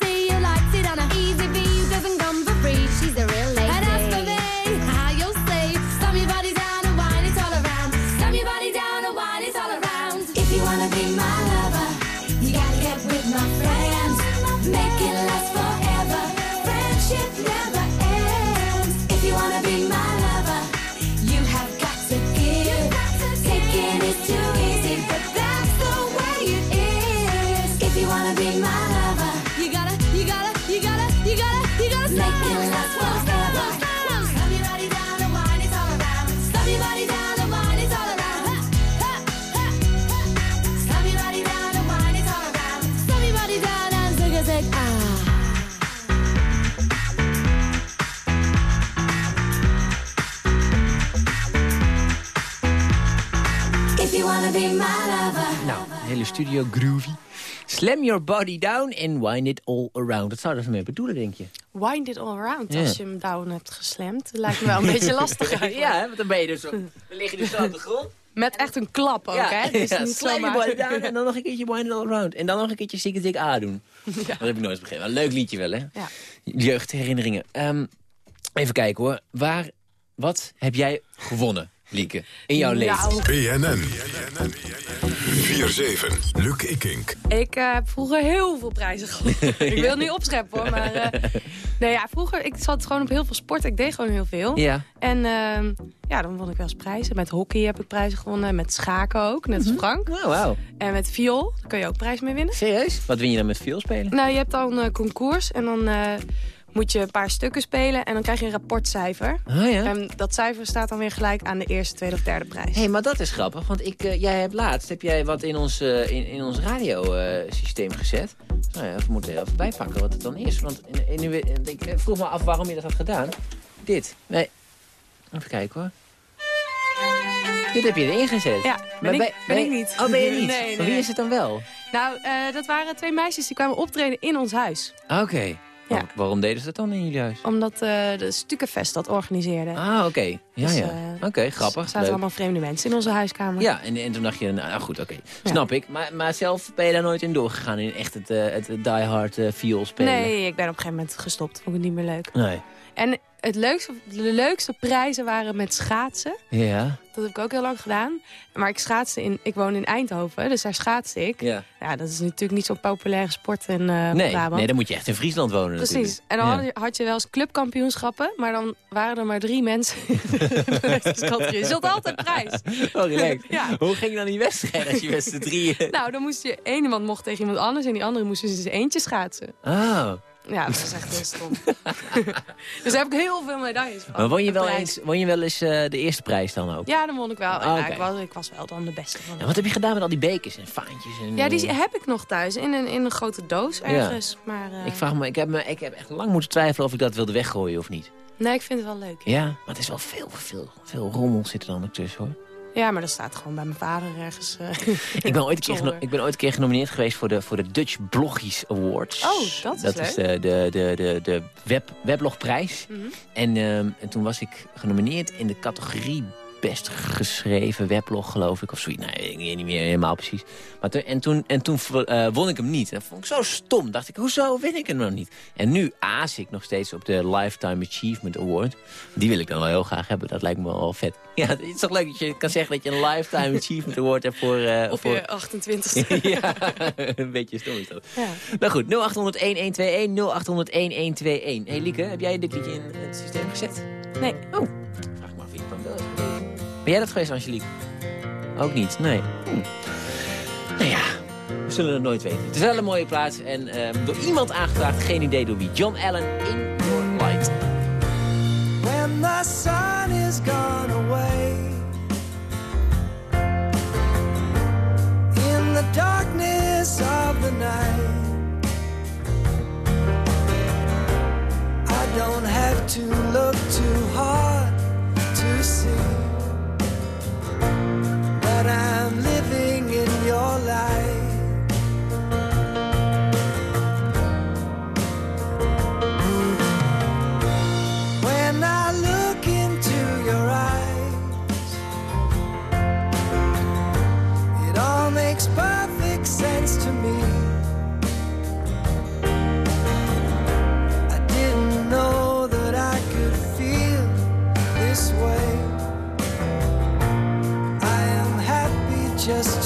Studio groovy. Slam your body down and wind it all around. Wat zou dat ermee bedoelen, denk je? Wind it all around. Ja. Als je hem down hebt geslamd. Dat lijkt me wel een beetje lastig ja, hè, want dan ben je dus... zo- Dan lig je dus zo op de grond. Met echt een klap ook, hè? Dus ja, slam your body down en dan nog een keertje wind it all around. En dan nog een keertje Zig Zig A doen. Dat heb ik nooit begrepen. Een leuk liedje wel, hè? Ja. Jeugdherinneringen. Ehm, even kijken hoor. Waar, wat heb jij gewonnen, Lieke, in jouw leven? Nou, BNN. 4-7. Luc Ikink. Ik eh, heb vroeger heel veel prijzen gewonnen. ik wil niet opscheppen hoor, maar... eh, nee, ja, vroeger, ik zat gewoon op heel veel sport. Ik deed gewoon heel veel. Ja. En ehm, ja, dan won ik wel eens prijzen. Met hockey heb ik prijzen gewonnen. Met schaken ook, net als Frank. Oh, wauw. En met viool, daar kun je ook prijs mee winnen. Serieus? Wat win je dan met veel spelen? Nou, je hebt dan een concours en dan eh, moet je een paar stukken spelen. En dan krijg je een rapportcijfer. Oh ja. En dat cijfer staat dan weer gelijk aan de eerste, tweede of derde prijs. Hé, hey, maar dat is grappig, want ik, eh, jij hebt laatst heb jij wat in ons, eh, in, in ons radiosysteem gezet. Nou ja, we moeten even bijpakken wat het dan is. Want in, in, in- ik vroeg me af waarom je dat had gedaan. Dit. Nee. Even kijken hoor. Dit heb je erin gezet. Ja, ben ik- ben ik niet. Oh, ben je niet? Nee, nee, Maar wie is het dan wel? Nou, eh, dat waren twee meisjes die kwamen optreden in ons huis. Oké. Waar- Waarom deden ze dat dan in jullie huis? Omdat eh, de Stukkenfest dat organiseerde. Ah, oké. Ja, Dus, ja. eh, Oké, Er grappig. zaten Leuk. allemaal vreemde mensen in onze huiskamer. Ja, en, en toen dacht je, nou goed, oké. Snap ik. Maar, maar zelf ben je daar nooit in doorgegaan in echt het, eh, het die hard eh viool spelen? Nee, ik ben op een gegeven moment gestopt. Vond ik het niet meer leuk. Nee. En het leukste, de leukste prijzen waren met schaatsen. Ja. Dat heb ik ook heel lang gedaan. Maar ik schaatste in, ik woon in Eindhoven, dus daar schaatste ik. Ja. Ja, dat is natuurlijk niet zo'n populaire sport in eh Nee, Brabant. nee, dan moet je echt in Friesland wonen Precies. natuurlijk. En dan Ja. had, je, had je wel eens clubkampioenschappen, maar dan waren er maar drie mensen. Je zult altijd prijs. Oh, relaxed. Ja. Hoe ging dan die wedstrijd als je drieën... Nou, dan moest je, één iemand mocht tegen iemand anders en die andere moest dus eentje schaatsen. Oh. Ja, dat is echt heel stom. dus daar heb ik heel veel medailles van. Maar won je wel eens, won je wel eens eh, de eerste prijs dan ook? Ja, dan won ik wel. Ja, oké. ik, was, ik was wel dan de beste van. En wat heb je gedaan met al die bekers en faantjes? En, Ja, die eh, heb ik nog thuis in een, in een grote doos ergens. Maar, eh, Ik vraag me, ik heb, me, ik heb echt lang moeten twijfelen of ik dat wilde weggooien of niet. Nee, ik vind het wel leuk. Ja, maar het is wel veel, veel, veel rommel zit er dan ook tussen hoor. Ja, maar dat staat gewoon bij mijn vader ergens. eh, Ik ben, ooit een keer ik ben ooit een keer genomineerd geweest voor de, voor de Dutch Bloggies Awards. Oh, dat is Dat leuk. is de, de, de, de, de web, weblogprijs. Mhm. En, ehm, en toen was ik genomineerd in de categorie best geschreven weblog, geloof ik. Of zoiets. Nee, ik weet niet meer helemaal precies. Maar toen- en toen, en toen eh, won ik hem niet. Dat vond ik zo stom. Dacht ik, hoezo win ik hem nou niet? En nu aas ik nog steeds op de Lifetime Achievement Award. Die wil ik dan wel heel graag hebben. Dat lijkt me wel vet. Ja, het is toch leuk dat je kan zeggen dat je een Lifetime Achievement Award hebt voor... eh, Op voor... je 28ste. ja, een beetje stom is dat. Ja. Nou goed, 0800-1121, 0800-1121. Hey Lieke, heb jij dit liedje in het systeem gezet? Nee. Oh, Ben jij dat geweest, Angelique? Ook niet, nee. Hm. Nou ja, we zullen het nooit weten. Het is wel een mooie plaats en ehm, door iemand aangevraagd, geen idee door wie. John Allen, In Your Light. when the sun is gone away. In the darkness of the night, I don't have to look too hard to see I'm living just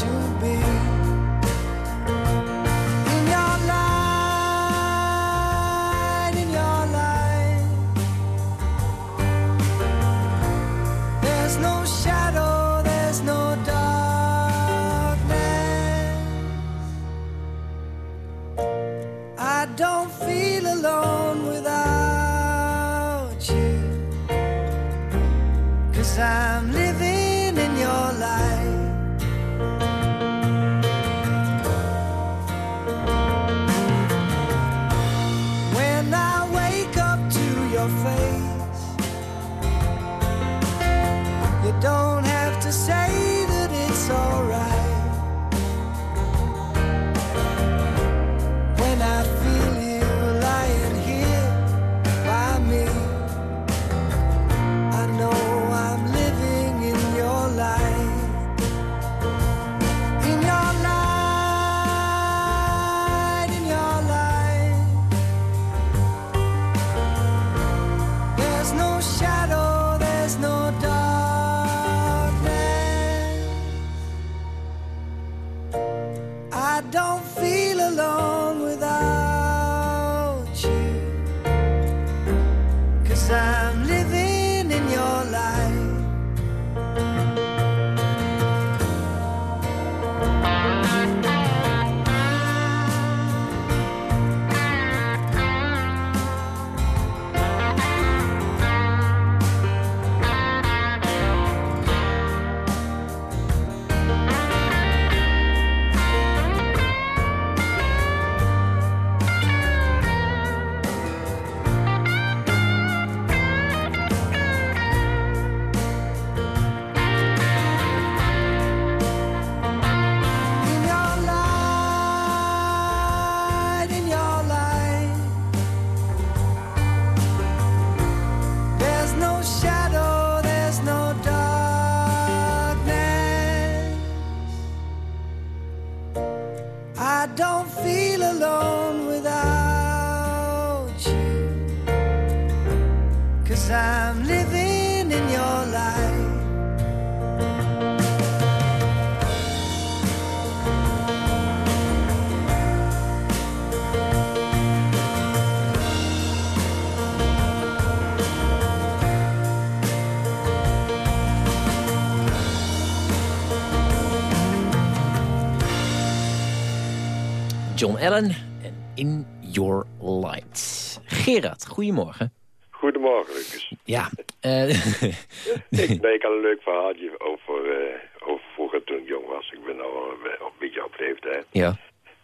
John Allen en In Your Light. Gerard, goedemorgen. Goedemorgen, Lucas. Ja, eh, ik, ik had een leuk verhaaltje over, eh, over vroeger toen ik jong was. Ik ben al wel een een beetje op leeftijd. ja.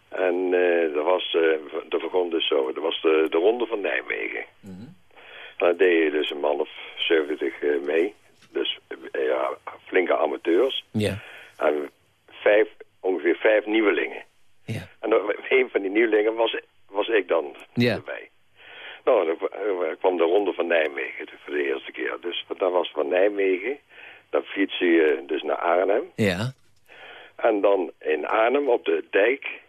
En eh dat, was, eh, dat begon dus zo. Dat was de, de Ronde van Nijmegen. En daar deed je dus een man of 70 eh, mee. Dus eh, ja, flinke amateurs. Ja. En vijf, ongeveer vijf nieuwelingen. Ja. En dan- een van die nieuwelingen was, was ik dan Ja. erbij. Nou, dan eh, kwam de Ronde van Nijmegen voor de eerste keer. Dus dat was van Nijmegen. Dan fiets je dus naar Arnhem. Ja. En dan in Arnhem op de dijk.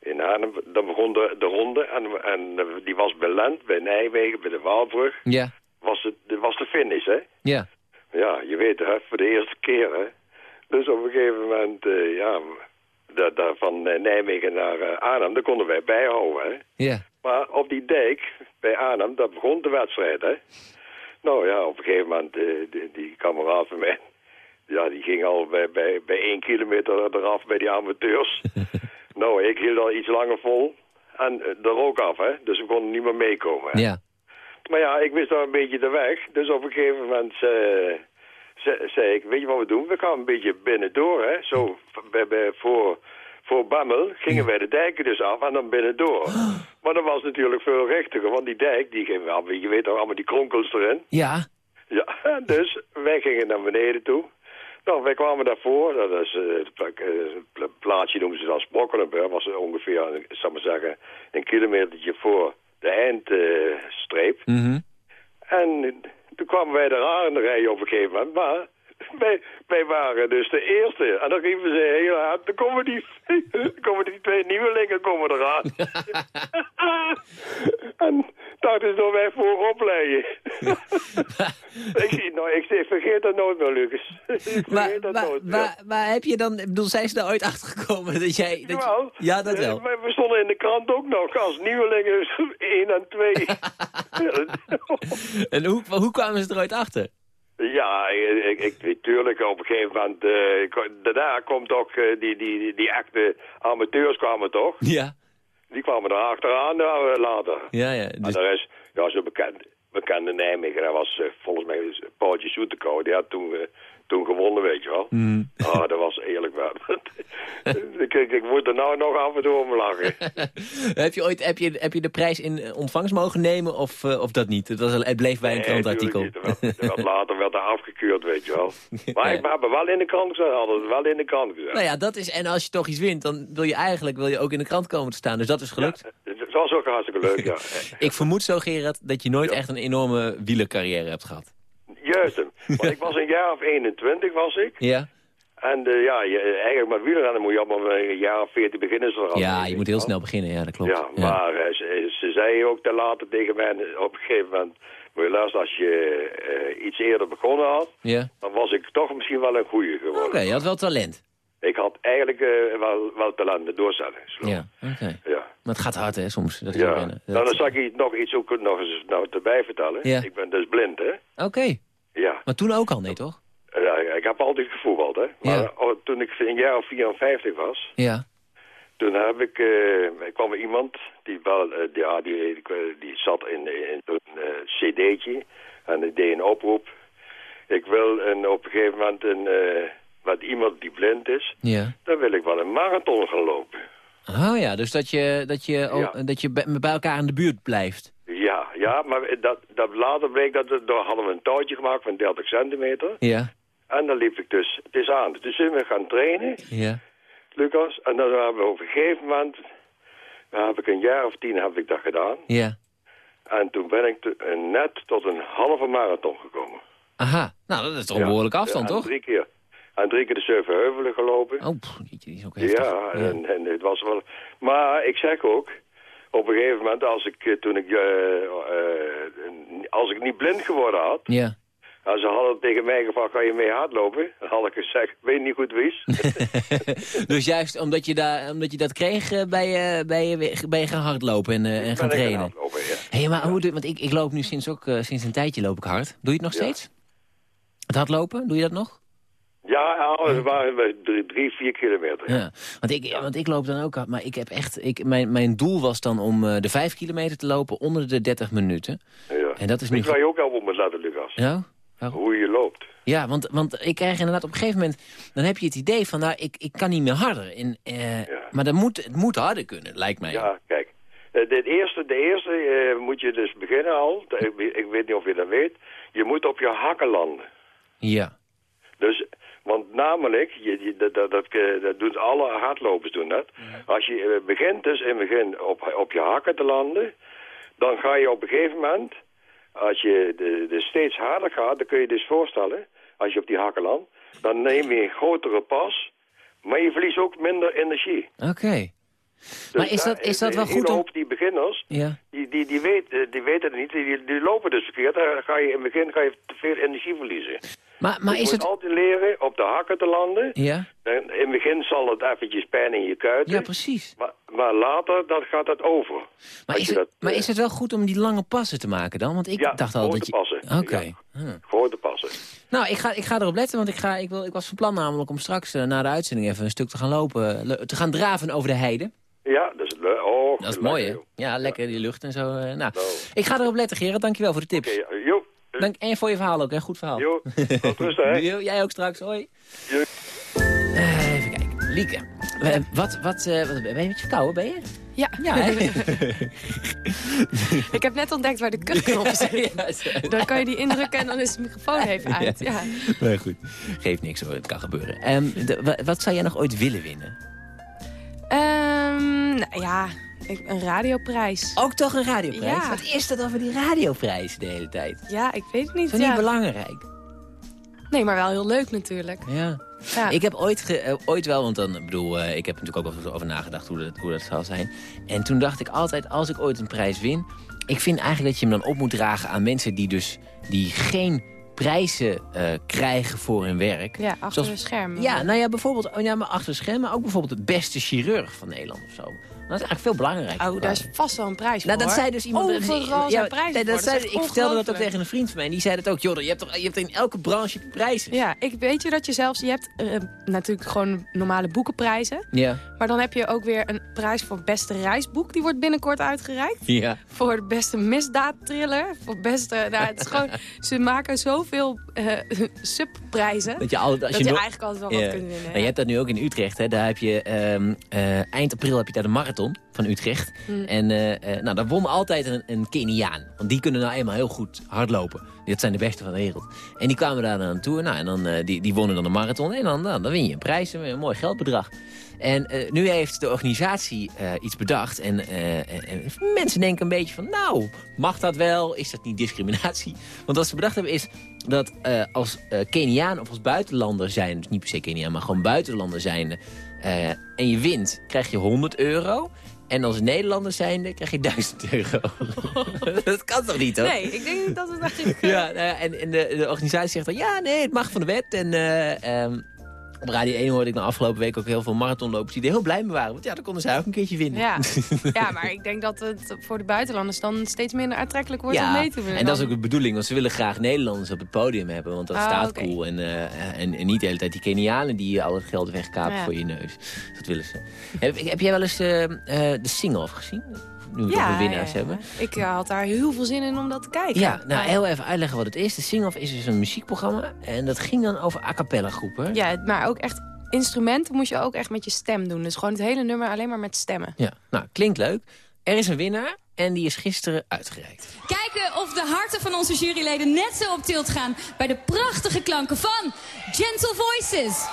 In Arnhem, dan begon de, de ronde. En, en die was bij Lent, bij Nijmegen, bij de Waalbrug. Ja. Was, het, was de finish, hè? Ja, je weet hè, voor de eerste keer, hè. Dus op een gegeven moment, eh, ja, da, da, van eh, Nijmegen naar eh, Arnhem, daar konden wij bijhouden, hè. Ja. Maar op die dijk bij Arnhem, daar begon de wedstrijd, hè. Nou ja, op een gegeven moment, eh, die, die kameraad van mij, ja, die ging al bij, bij, bij één kilometer eraf bij die amateurs. nou, ik hield al iets langer vol. En eh, de rook af, hè. Dus we konden niet meer meekomen, hè. Ja. Maar ja, ik wist al een beetje de weg. Dus op een gegeven moment eh, ze- zei ik, weet je wat we doen? We gaan een beetje binnendoor, hè. Zo, bij, bij, voor, voor Bammel gingen wij de dijken dus af en dan binnendoor. Maar dat was natuurlijk veel rechter, want die dijk, die ging wel, je weet toch, allemaal die kronkels erin. Ja. Ja, dus wij gingen naar beneden toe. Nou, wij kwamen daarvoor, dat is eh, het eh, pla- plaatsje noemen ze dan Sprokkelenburg, was ongeveer, ik zal maar zeggen, een kilometertje voor de eindstreep. Mhm. En toen kwamen wij eraan in de rij op een gegeven moment. Maar wij, wij waren dus de eerste. En dan riepen ze heel hard, dan komen die, dan komen die twee nieuwelingen komen eraan. en Dat is door mij voorop leiden. ik, nou, ik, ik vergeet dat nooit meer, Lucas. ik Maar, dat maar, nooit meer. maar, maar heb je dan, ik bedoel, zijn ze er ooit achtergekomen dat jij... Dat je- ja, dat wel. Eh, maar we stonden in de krant ook nog als nieuwelingen 1 en 2. En hoe, hoe kwamen ze er ooit achter? Ja, ik, ik, tuurlijk op een gegeven moment... ko- daarna komt ook eh, die, die, die, echte amateurs kwamen toch? Ja. Die kwamen er achteraan eh, later. Ja, ja. Maar de rest, ja, zo bekend, bekende Nijmegen, dat was volgens mij dus Paultje Soetekou. Die had toen, toen gewonnen, weet je wel. Mm. Ah, dat was eerlijk waar. ik, ik, moet er nou nog af en toe om lachen. heb, je ooit, heb, je, heb je de prijs in eh, ontvangst mogen nemen of, eh, of dat niet? Het, was, het bleef bij een krantartikel. niet. Er er later werd er afgekeurd, weet je wel. Maar ik heb wel in de krant gezet, hadden het wel in de krant gezet. Nou ja, dat is, en als je toch iets wint, dan wil je eigenlijk wil je ook in de krant komen te staan. Dus dat is gelukt. Het was ook hartstikke leuk, ja. Ik vermoed zo, Gerard, dat je nooit echt een enorme wielercarrière hebt gehad. Want ik was een jaar of 21 was ik. Ja? En eh, ja, je, eigenlijk met wielrennen moet je allemaal een jaar of 14 beginnen. Zo Ja, je moet heel snel beginnen, ja, dat klopt. Ja, maar eh, ze, ze zei ook te later tegen mij op een gegeven moment... Luisteren, als je eh, iets eerder begonnen had, Ja? dan was ik toch misschien wel een goeie geworden. Oké, je had wel talent. Ik had eigenlijk eh, wel, wel talent doorzetten. Ja, oké. Ja. Maar het gaat hard, hè, soms. Dat Ja. Nou, dan zal ik je nog iets ook nog eens nou, erbij vertellen. Ja. Ik ben dus blind, hè. Oké. Ja. Maar toen ook al, nee, toch? Ja, ik heb altijd gevoetbald, hè. Maar oh, toen ik een jaar of 54 was, Ja. toen heb ik, er kwam er iemand die wel, eh, die, ja, die, zat in, in een eh, cd'tje en die deed een oproep. Ik wil een, op een gegeven moment een, met iemand die blind is, Ja. dan wil ik wel een marathon gaan lopen. Oh ja, dus dat je, dat je, Ja. dat je bij elkaar in de buurt blijft. Ja, maar dat, dat later bleek dat, we- daar hadden we een touwtje gemaakt van 30 centimeter. Ja. En dan liep ik dus, het is aan. Dus zijn we gaan trainen, Ja. Lucas. En dan hebben we op een gegeven moment, dan heb ik een jaar of tien heb ik dat gedaan. Ja. En toen ben ik te- net tot een halve marathon gekomen. Aha. Nou, dat is toch een Ja. behoorlijke afstand, Ja, toch? drie keer. En drie keer de zeven heuvelen gelopen. Oh, pff, die is ook heftig. Ja, en, en het was wel... Maar ik zeg ook, op een gegeven moment, als ik, eh, toen ik, eh, eh, als ik niet blind geworden had... Ja. En ze hadden tegen mij gevraagd, kan je mee hardlopen? Dan had ik gezegd, weet niet goed wie. dus juist omdat je, daar, omdat je dat kreeg, ben, je, ben, je, ben je gaan hardlopen en, en gaan trainen. hardlopen, ja. Hé, maar hoe doe Want ik, ik loop nu sinds, ook, sinds een tijdje loop ik hard. Doe je het nog Ja. steeds? Het hardlopen, doe je dat nog? Ja, ja, het waren drie, vier kilometer. Ja, want ik, want ik loop dan ook. Maar ik heb echt, ik, mijn, mijn doel was dan om eh, de vijf kilometer te lopen onder de 30 minuten. Ja. En dat is Ik nu... zou je ook al op me laten, Lucas. Ja? Hoe je loopt. Ja, want, want ik krijg inderdaad op een gegeven moment... dan heb je het idee van, nou, ik, ik kan niet meer harder. En, eh, Maar dat moet, het moet harder kunnen, lijkt mij. Ja, kijk. Eh, De eerste, de eerste moet je dus beginnen al. Ik, ik weet niet of je dat weet. Je moet op je hakken landen. Ja. Dus, want namelijk, je, je- dat, dat, dat, eh, dat doen alle hardlopers doen dat. Als je eh, begint dus in het begin op, op je hakken te landen, dan ga je op een gegeven moment, als je de, de steeds harder gaat, dan kun je je dus voorstellen, als je op die hakken landt, dan neem je een grotere pas, maar je verliest ook minder energie. Oké. Dus Maar is dat, daar- is dat wel een goed hoop die beginners, Ja. die, die, die, weet, eh, die weten het niet, die, die lopen dus verkeerd. Dan ga je in het begin ga je te veel energie verliezen. Maar, maar je is moet het... altijd leren op de hakken te landen. Ja? En in het begin zal het eventjes pijn in je kuiten. Ja, precies. Maar, maar later dan gaat het over. Maar, Als is je het, dat, maar eh, is het wel goed om die lange passen te maken dan? Want ik Ja, dacht al dat je... passen. Oké. Hm. Grote passen. Nou, ik ga, ik ga erop letten, want ik, ga, ik, wil, ik was van plan namelijk om straks eh, na de uitzending even een stuk te gaan lopen. te gaan draven over de heide. Ja, dat is leuk. Oh, Dat is mooi, hè? Ja, lekker die lucht en zo. eh, nou, ik ga erop letten, Gerard. Dankjewel voor de tips. Oké. Dank, en voor je verhaal ook, hè? Goed verhaal. Jo, tot rustig, hè? Jo, Jij ook straks, hoi. Eh, even kijken. Lieke, eh, wat, wat, eh, wat, ben je een beetje verkouden, ben je? Ja. Ja, hè? ik heb net ontdekt waar de kutknop zit. Dan kan je die indrukken en dan is de microfoon even uit. Ja. Nee, goed. Geeft niks hoor, het kan gebeuren. Ehm, de- wat zou jij nog ooit willen winnen? Nou ja, een radioprijs. Ook toch een radioprijs? Ja. Wat is dat over die radioprijs de hele tijd? Ja, ik weet het niet. Is niet belangrijk? Nee, maar wel heel leuk natuurlijk. Ja. Ja. Ik heb ooit, ge- eh, ooit wel, want dan, bedoel, eh, ik heb natuurlijk ook wel over nagedacht hoe dat, hoe dat zal zijn. En toen dacht ik altijd, als ik ooit een prijs win, ik vind eigenlijk dat je hem dan op moet dragen aan mensen die dus die geen prijzen eh, krijgen voor hun werk. Ja, achter Zoals- de schermen. Ja, nou ja, bijvoorbeeld oh ja, maar achter de schermen, maar ook bijvoorbeeld de beste chirurg van Nederland of zo. Dat is eigenlijk veel belangrijker. Oh, daar is vast wel een prijs Nou, voor. dat zei dus iemand... Overal zijn prijzen dat zei, ik vertelde dat ook tegen een vriend van mij. En die zei dat ook. Joh, je hebt, toch, je hebt in elke branche prijzen. Ja, ik weet je dat je zelfs... Je hebt eh, natuurlijk gewoon normale boekenprijzen. Ja. Maar dan heb je ook weer een prijs voor beste reisboek. Die wordt binnenkort uitgereikt. Ja. Voor de beste misdaadthriller. Voor beste... Nou, het is gewoon, ze maken zoveel eh, subprijzen. Dat je, altijd, als dat je, eigenlijk altijd wel wat kunt winnen. Nou, je hebt dat nu ook in Utrecht. Hè. Daar heb je, ehm, eh, eind april heb je daar de marathon van Utrecht. Hmm. En eh, eh, nou, daar won altijd een, een Keniaan. Want die kunnen nou eenmaal heel goed hardlopen. Dat zijn de beste van de wereld. En die kwamen daar aan toe. Nou, en dan, die, die wonnen dan de marathon. En dan, dan, dan win je een prijs, een mooi geldbedrag. En eh, nu heeft de organisatie eh, iets bedacht. En, eh, en- en mensen denken een beetje van... nou, mag dat wel? Is dat niet discriminatie? Want wat ze bedacht hebben is dat als Keniaan of als buitenlander zijn... dus niet per se Keniaan, maar gewoon buitenlander zijnde... en je wint, krijg je 100 euro... En als Nederlander zijnde krijg je 1000 euro. dat kan toch niet, hoor? Nee, ik denk dat het eigenlijk... Ja, nou ja, en, en de, de organisatie zegt dan... ja, nee, het mag van de wet. En eh, ehm, op Radio 1 hoorde ik de afgelopen week ook heel veel marathonlopers... die er heel blij mee waren. Want ja, dan konden zij ook een keertje winnen. Ja. ja, maar ik denk dat het voor de buitenlanders dan steeds minder aantrekkelijk wordt om mee te doen. en dat is ook de bedoeling, want ze willen graag Nederlanders op het podium hebben, want dat Ah, staat cool. En, eh, en, en niet de hele tijd die Kenianen die al het geld wegkapen Ja. voor je neus. Dat willen ze. Heb, heb jij wel eens eh, eh, de single gezien? Nu we het over winnaars ja, ja. hebben. Ik eh, had daar heel veel zin in om dat te kijken. Ja, nou Maar- heel even uitleggen wat het is. De Sing-Off is dus een muziekprogramma en dat ging dan over a cappella groepen. Ja, maar ook echt instrumenten moet je ook echt met je stem doen. Dus gewoon het hele nummer alleen maar met stemmen. Ja, nou, klinkt leuk. Er is een winnaar en die is gisteren uitgereikt. Kijken of de harten van onze juryleden net zo op tilt gaan bij de prachtige klanken van Gentle Voices.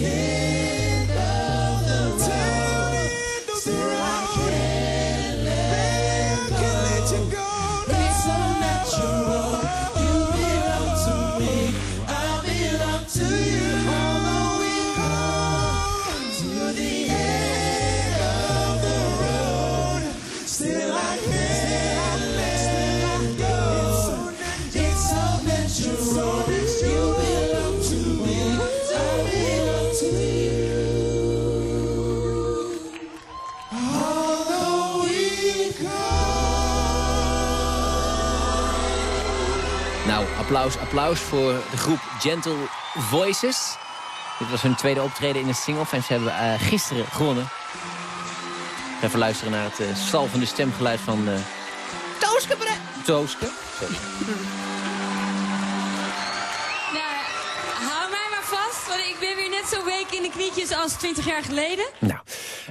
The applaus, applaus voor de groep Gentle Voices. Dit was hun tweede optreden in de single en ze hebben eh, gisteren gewonnen. Even luisteren naar het uh, salvende stemgeluid van... eh Tooske! Tooske. Sorry. Nou, hou mij maar vast, want ik ben weer net zo week in de knietjes als 20 jaar geleden. Nou,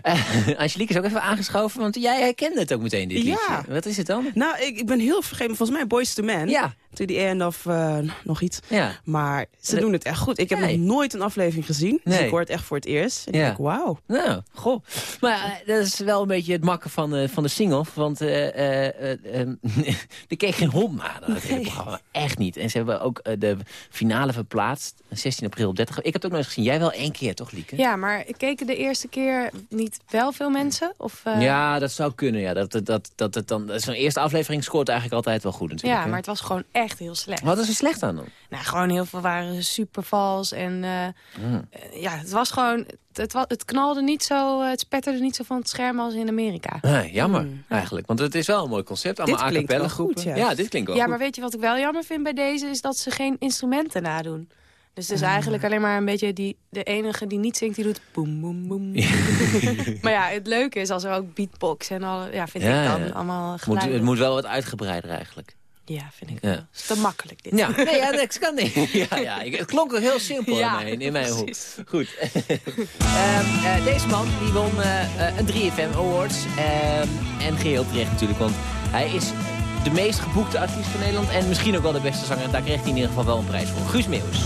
eh, Angelique is ook even aangeschoven, want jij herkende het ook meteen, dit liedje. Ja. Wat is het dan? Nou, ik, ik ben heel vergeten. Volgens mij Boys to Men. Ja. To the end of eh, nog iets. Ja. Maar ze doen het echt goed. Ik heb Nee. nog nooit een aflevering gezien. Dus Nee. ik hoor het echt voor het eerst. En Ja. ik denk, wauw. Nou, goh. Maar eh, dat is wel een beetje het makken van, eh, van de single. Want er keek geen hond naar dat hele programma. Echt niet. En ze hebben ook de finale verplaatst. 16 april op 30. Ik heb het ook nog eens gezien. Jij wel één keer, toch, Lieke? Ja, maar ik keek de eerste keer niet wel veel mensen? Of, eh, Ja, dat zou kunnen. Ja. Dat, dat, dat, dat, het dan, Zo'n eerste aflevering scoort eigenlijk altijd wel goed natuurlijk. Ja, hè? maar het was gewoon echt heel slecht. Wat is er slecht aan dan? Nou, gewoon heel veel waren super vals. En eh, Hmm. eh, ja, het was gewoon... Het, het, het knalde niet zo... Het spetterde niet zo van het scherm als in Amerika. Nee, jammer eigenlijk. Want het is wel een mooi concept. Allemaal Dit klinkt a wel cappella groepen. goed, ja. ja, dit klinkt wel Ja, goed. maar weet je wat ik wel jammer vind bij deze? Is dat ze geen instrumenten nadoen. Dus het is eigenlijk alleen maar een beetje die, de enige die niet zingt, die doet boem, boem, boem. maar ja, het leuke is als er ook beatbox en al, ja, vind Ja, ik dan ja. allemaal Moet, het moet wel wat uitgebreider eigenlijk. Ja, vind ik wel. Het is te makkelijk dit. Ja, nee, ja, dat kan niet. Ja, ja, het klonk ook heel simpel in mijn, in mijn hoek. Goed. Ehm, eh, deze man die won eh, eh, een 3FM Awards. Ehm, en geheel terecht natuurlijk, want hij is de meest geboekte artiest van Nederland. En misschien ook wel de beste zanger. Daar kreeg hij in ieder geval wel een prijs voor. Guus Meeuwis.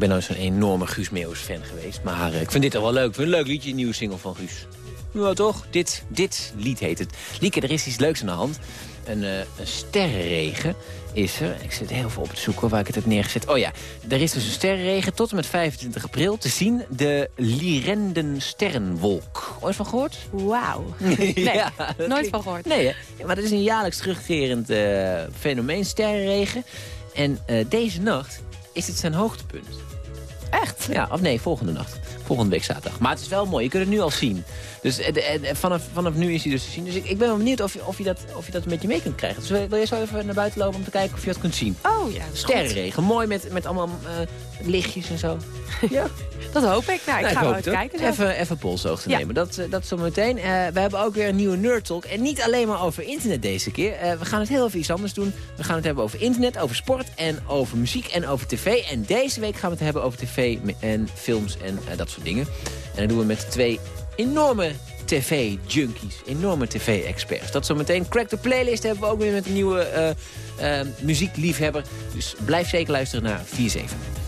Ben nou zo'n enorme Guus Meeuwis fan geweest. Maar eh, ik vind dit toch wel leuk. Ik vind het een leuk liedje, een nieuwe single van Guus. Ja, toch? Dit, dit lied heet het. Lieke, er is iets leuks aan de hand. Een, eh, een sterrenregen is er. Ik zit heel veel op te zoeken waar ik het heb neergezet. Oh ja, er is dus een sterrenregen tot en met 25 april te zien. De Lirenden Sterrenwolk. Ooit van gehoord? Wauw. Nee, Ja, nooit klinkt- van gehoord. Nee, hè? Ja, maar dat is een jaarlijks terugkerend eh, fenomeen, sterrenregen. En eh, deze nacht is het zijn hoogtepunt. Echt? Ja, of nee, volgende nacht. Volgende week zaterdag. Maar het is wel mooi, je kunt het nu al zien. Dus eh, de- eh, vanaf, vanaf nu is hij dus te zien. Dus ik, ik ben wel benieuwd of je, of, je dat, of je dat met je mee kunt krijgen. Dus wil je zo even naar buiten lopen om te kijken of je dat kunt zien? Oh ja. Sterrenregen, mooi met, met allemaal eh, lichtjes en zo. Ja. Dat hoop ik. Nou, ik Nou, ga wel even kijken. zo. Even, even polshoogte Ja. nemen. Dat, dat zo meteen. Eh, we hebben ook weer een nieuwe Nerd Talk. En niet alleen maar over internet deze keer. We gaan het heel even iets anders doen. We gaan het hebben over internet, over sport en over muziek en over tv. En deze week gaan we het hebben over tv en films en dat soort dingen. En dat doen we met twee enorme tv-junkies. Enorme tv-experts. Dat zometeen. Crack the Playlist hebben we ook weer met een nieuwe eh, eh, muziekliefhebber. Dus blijf zeker luisteren naar 4-7.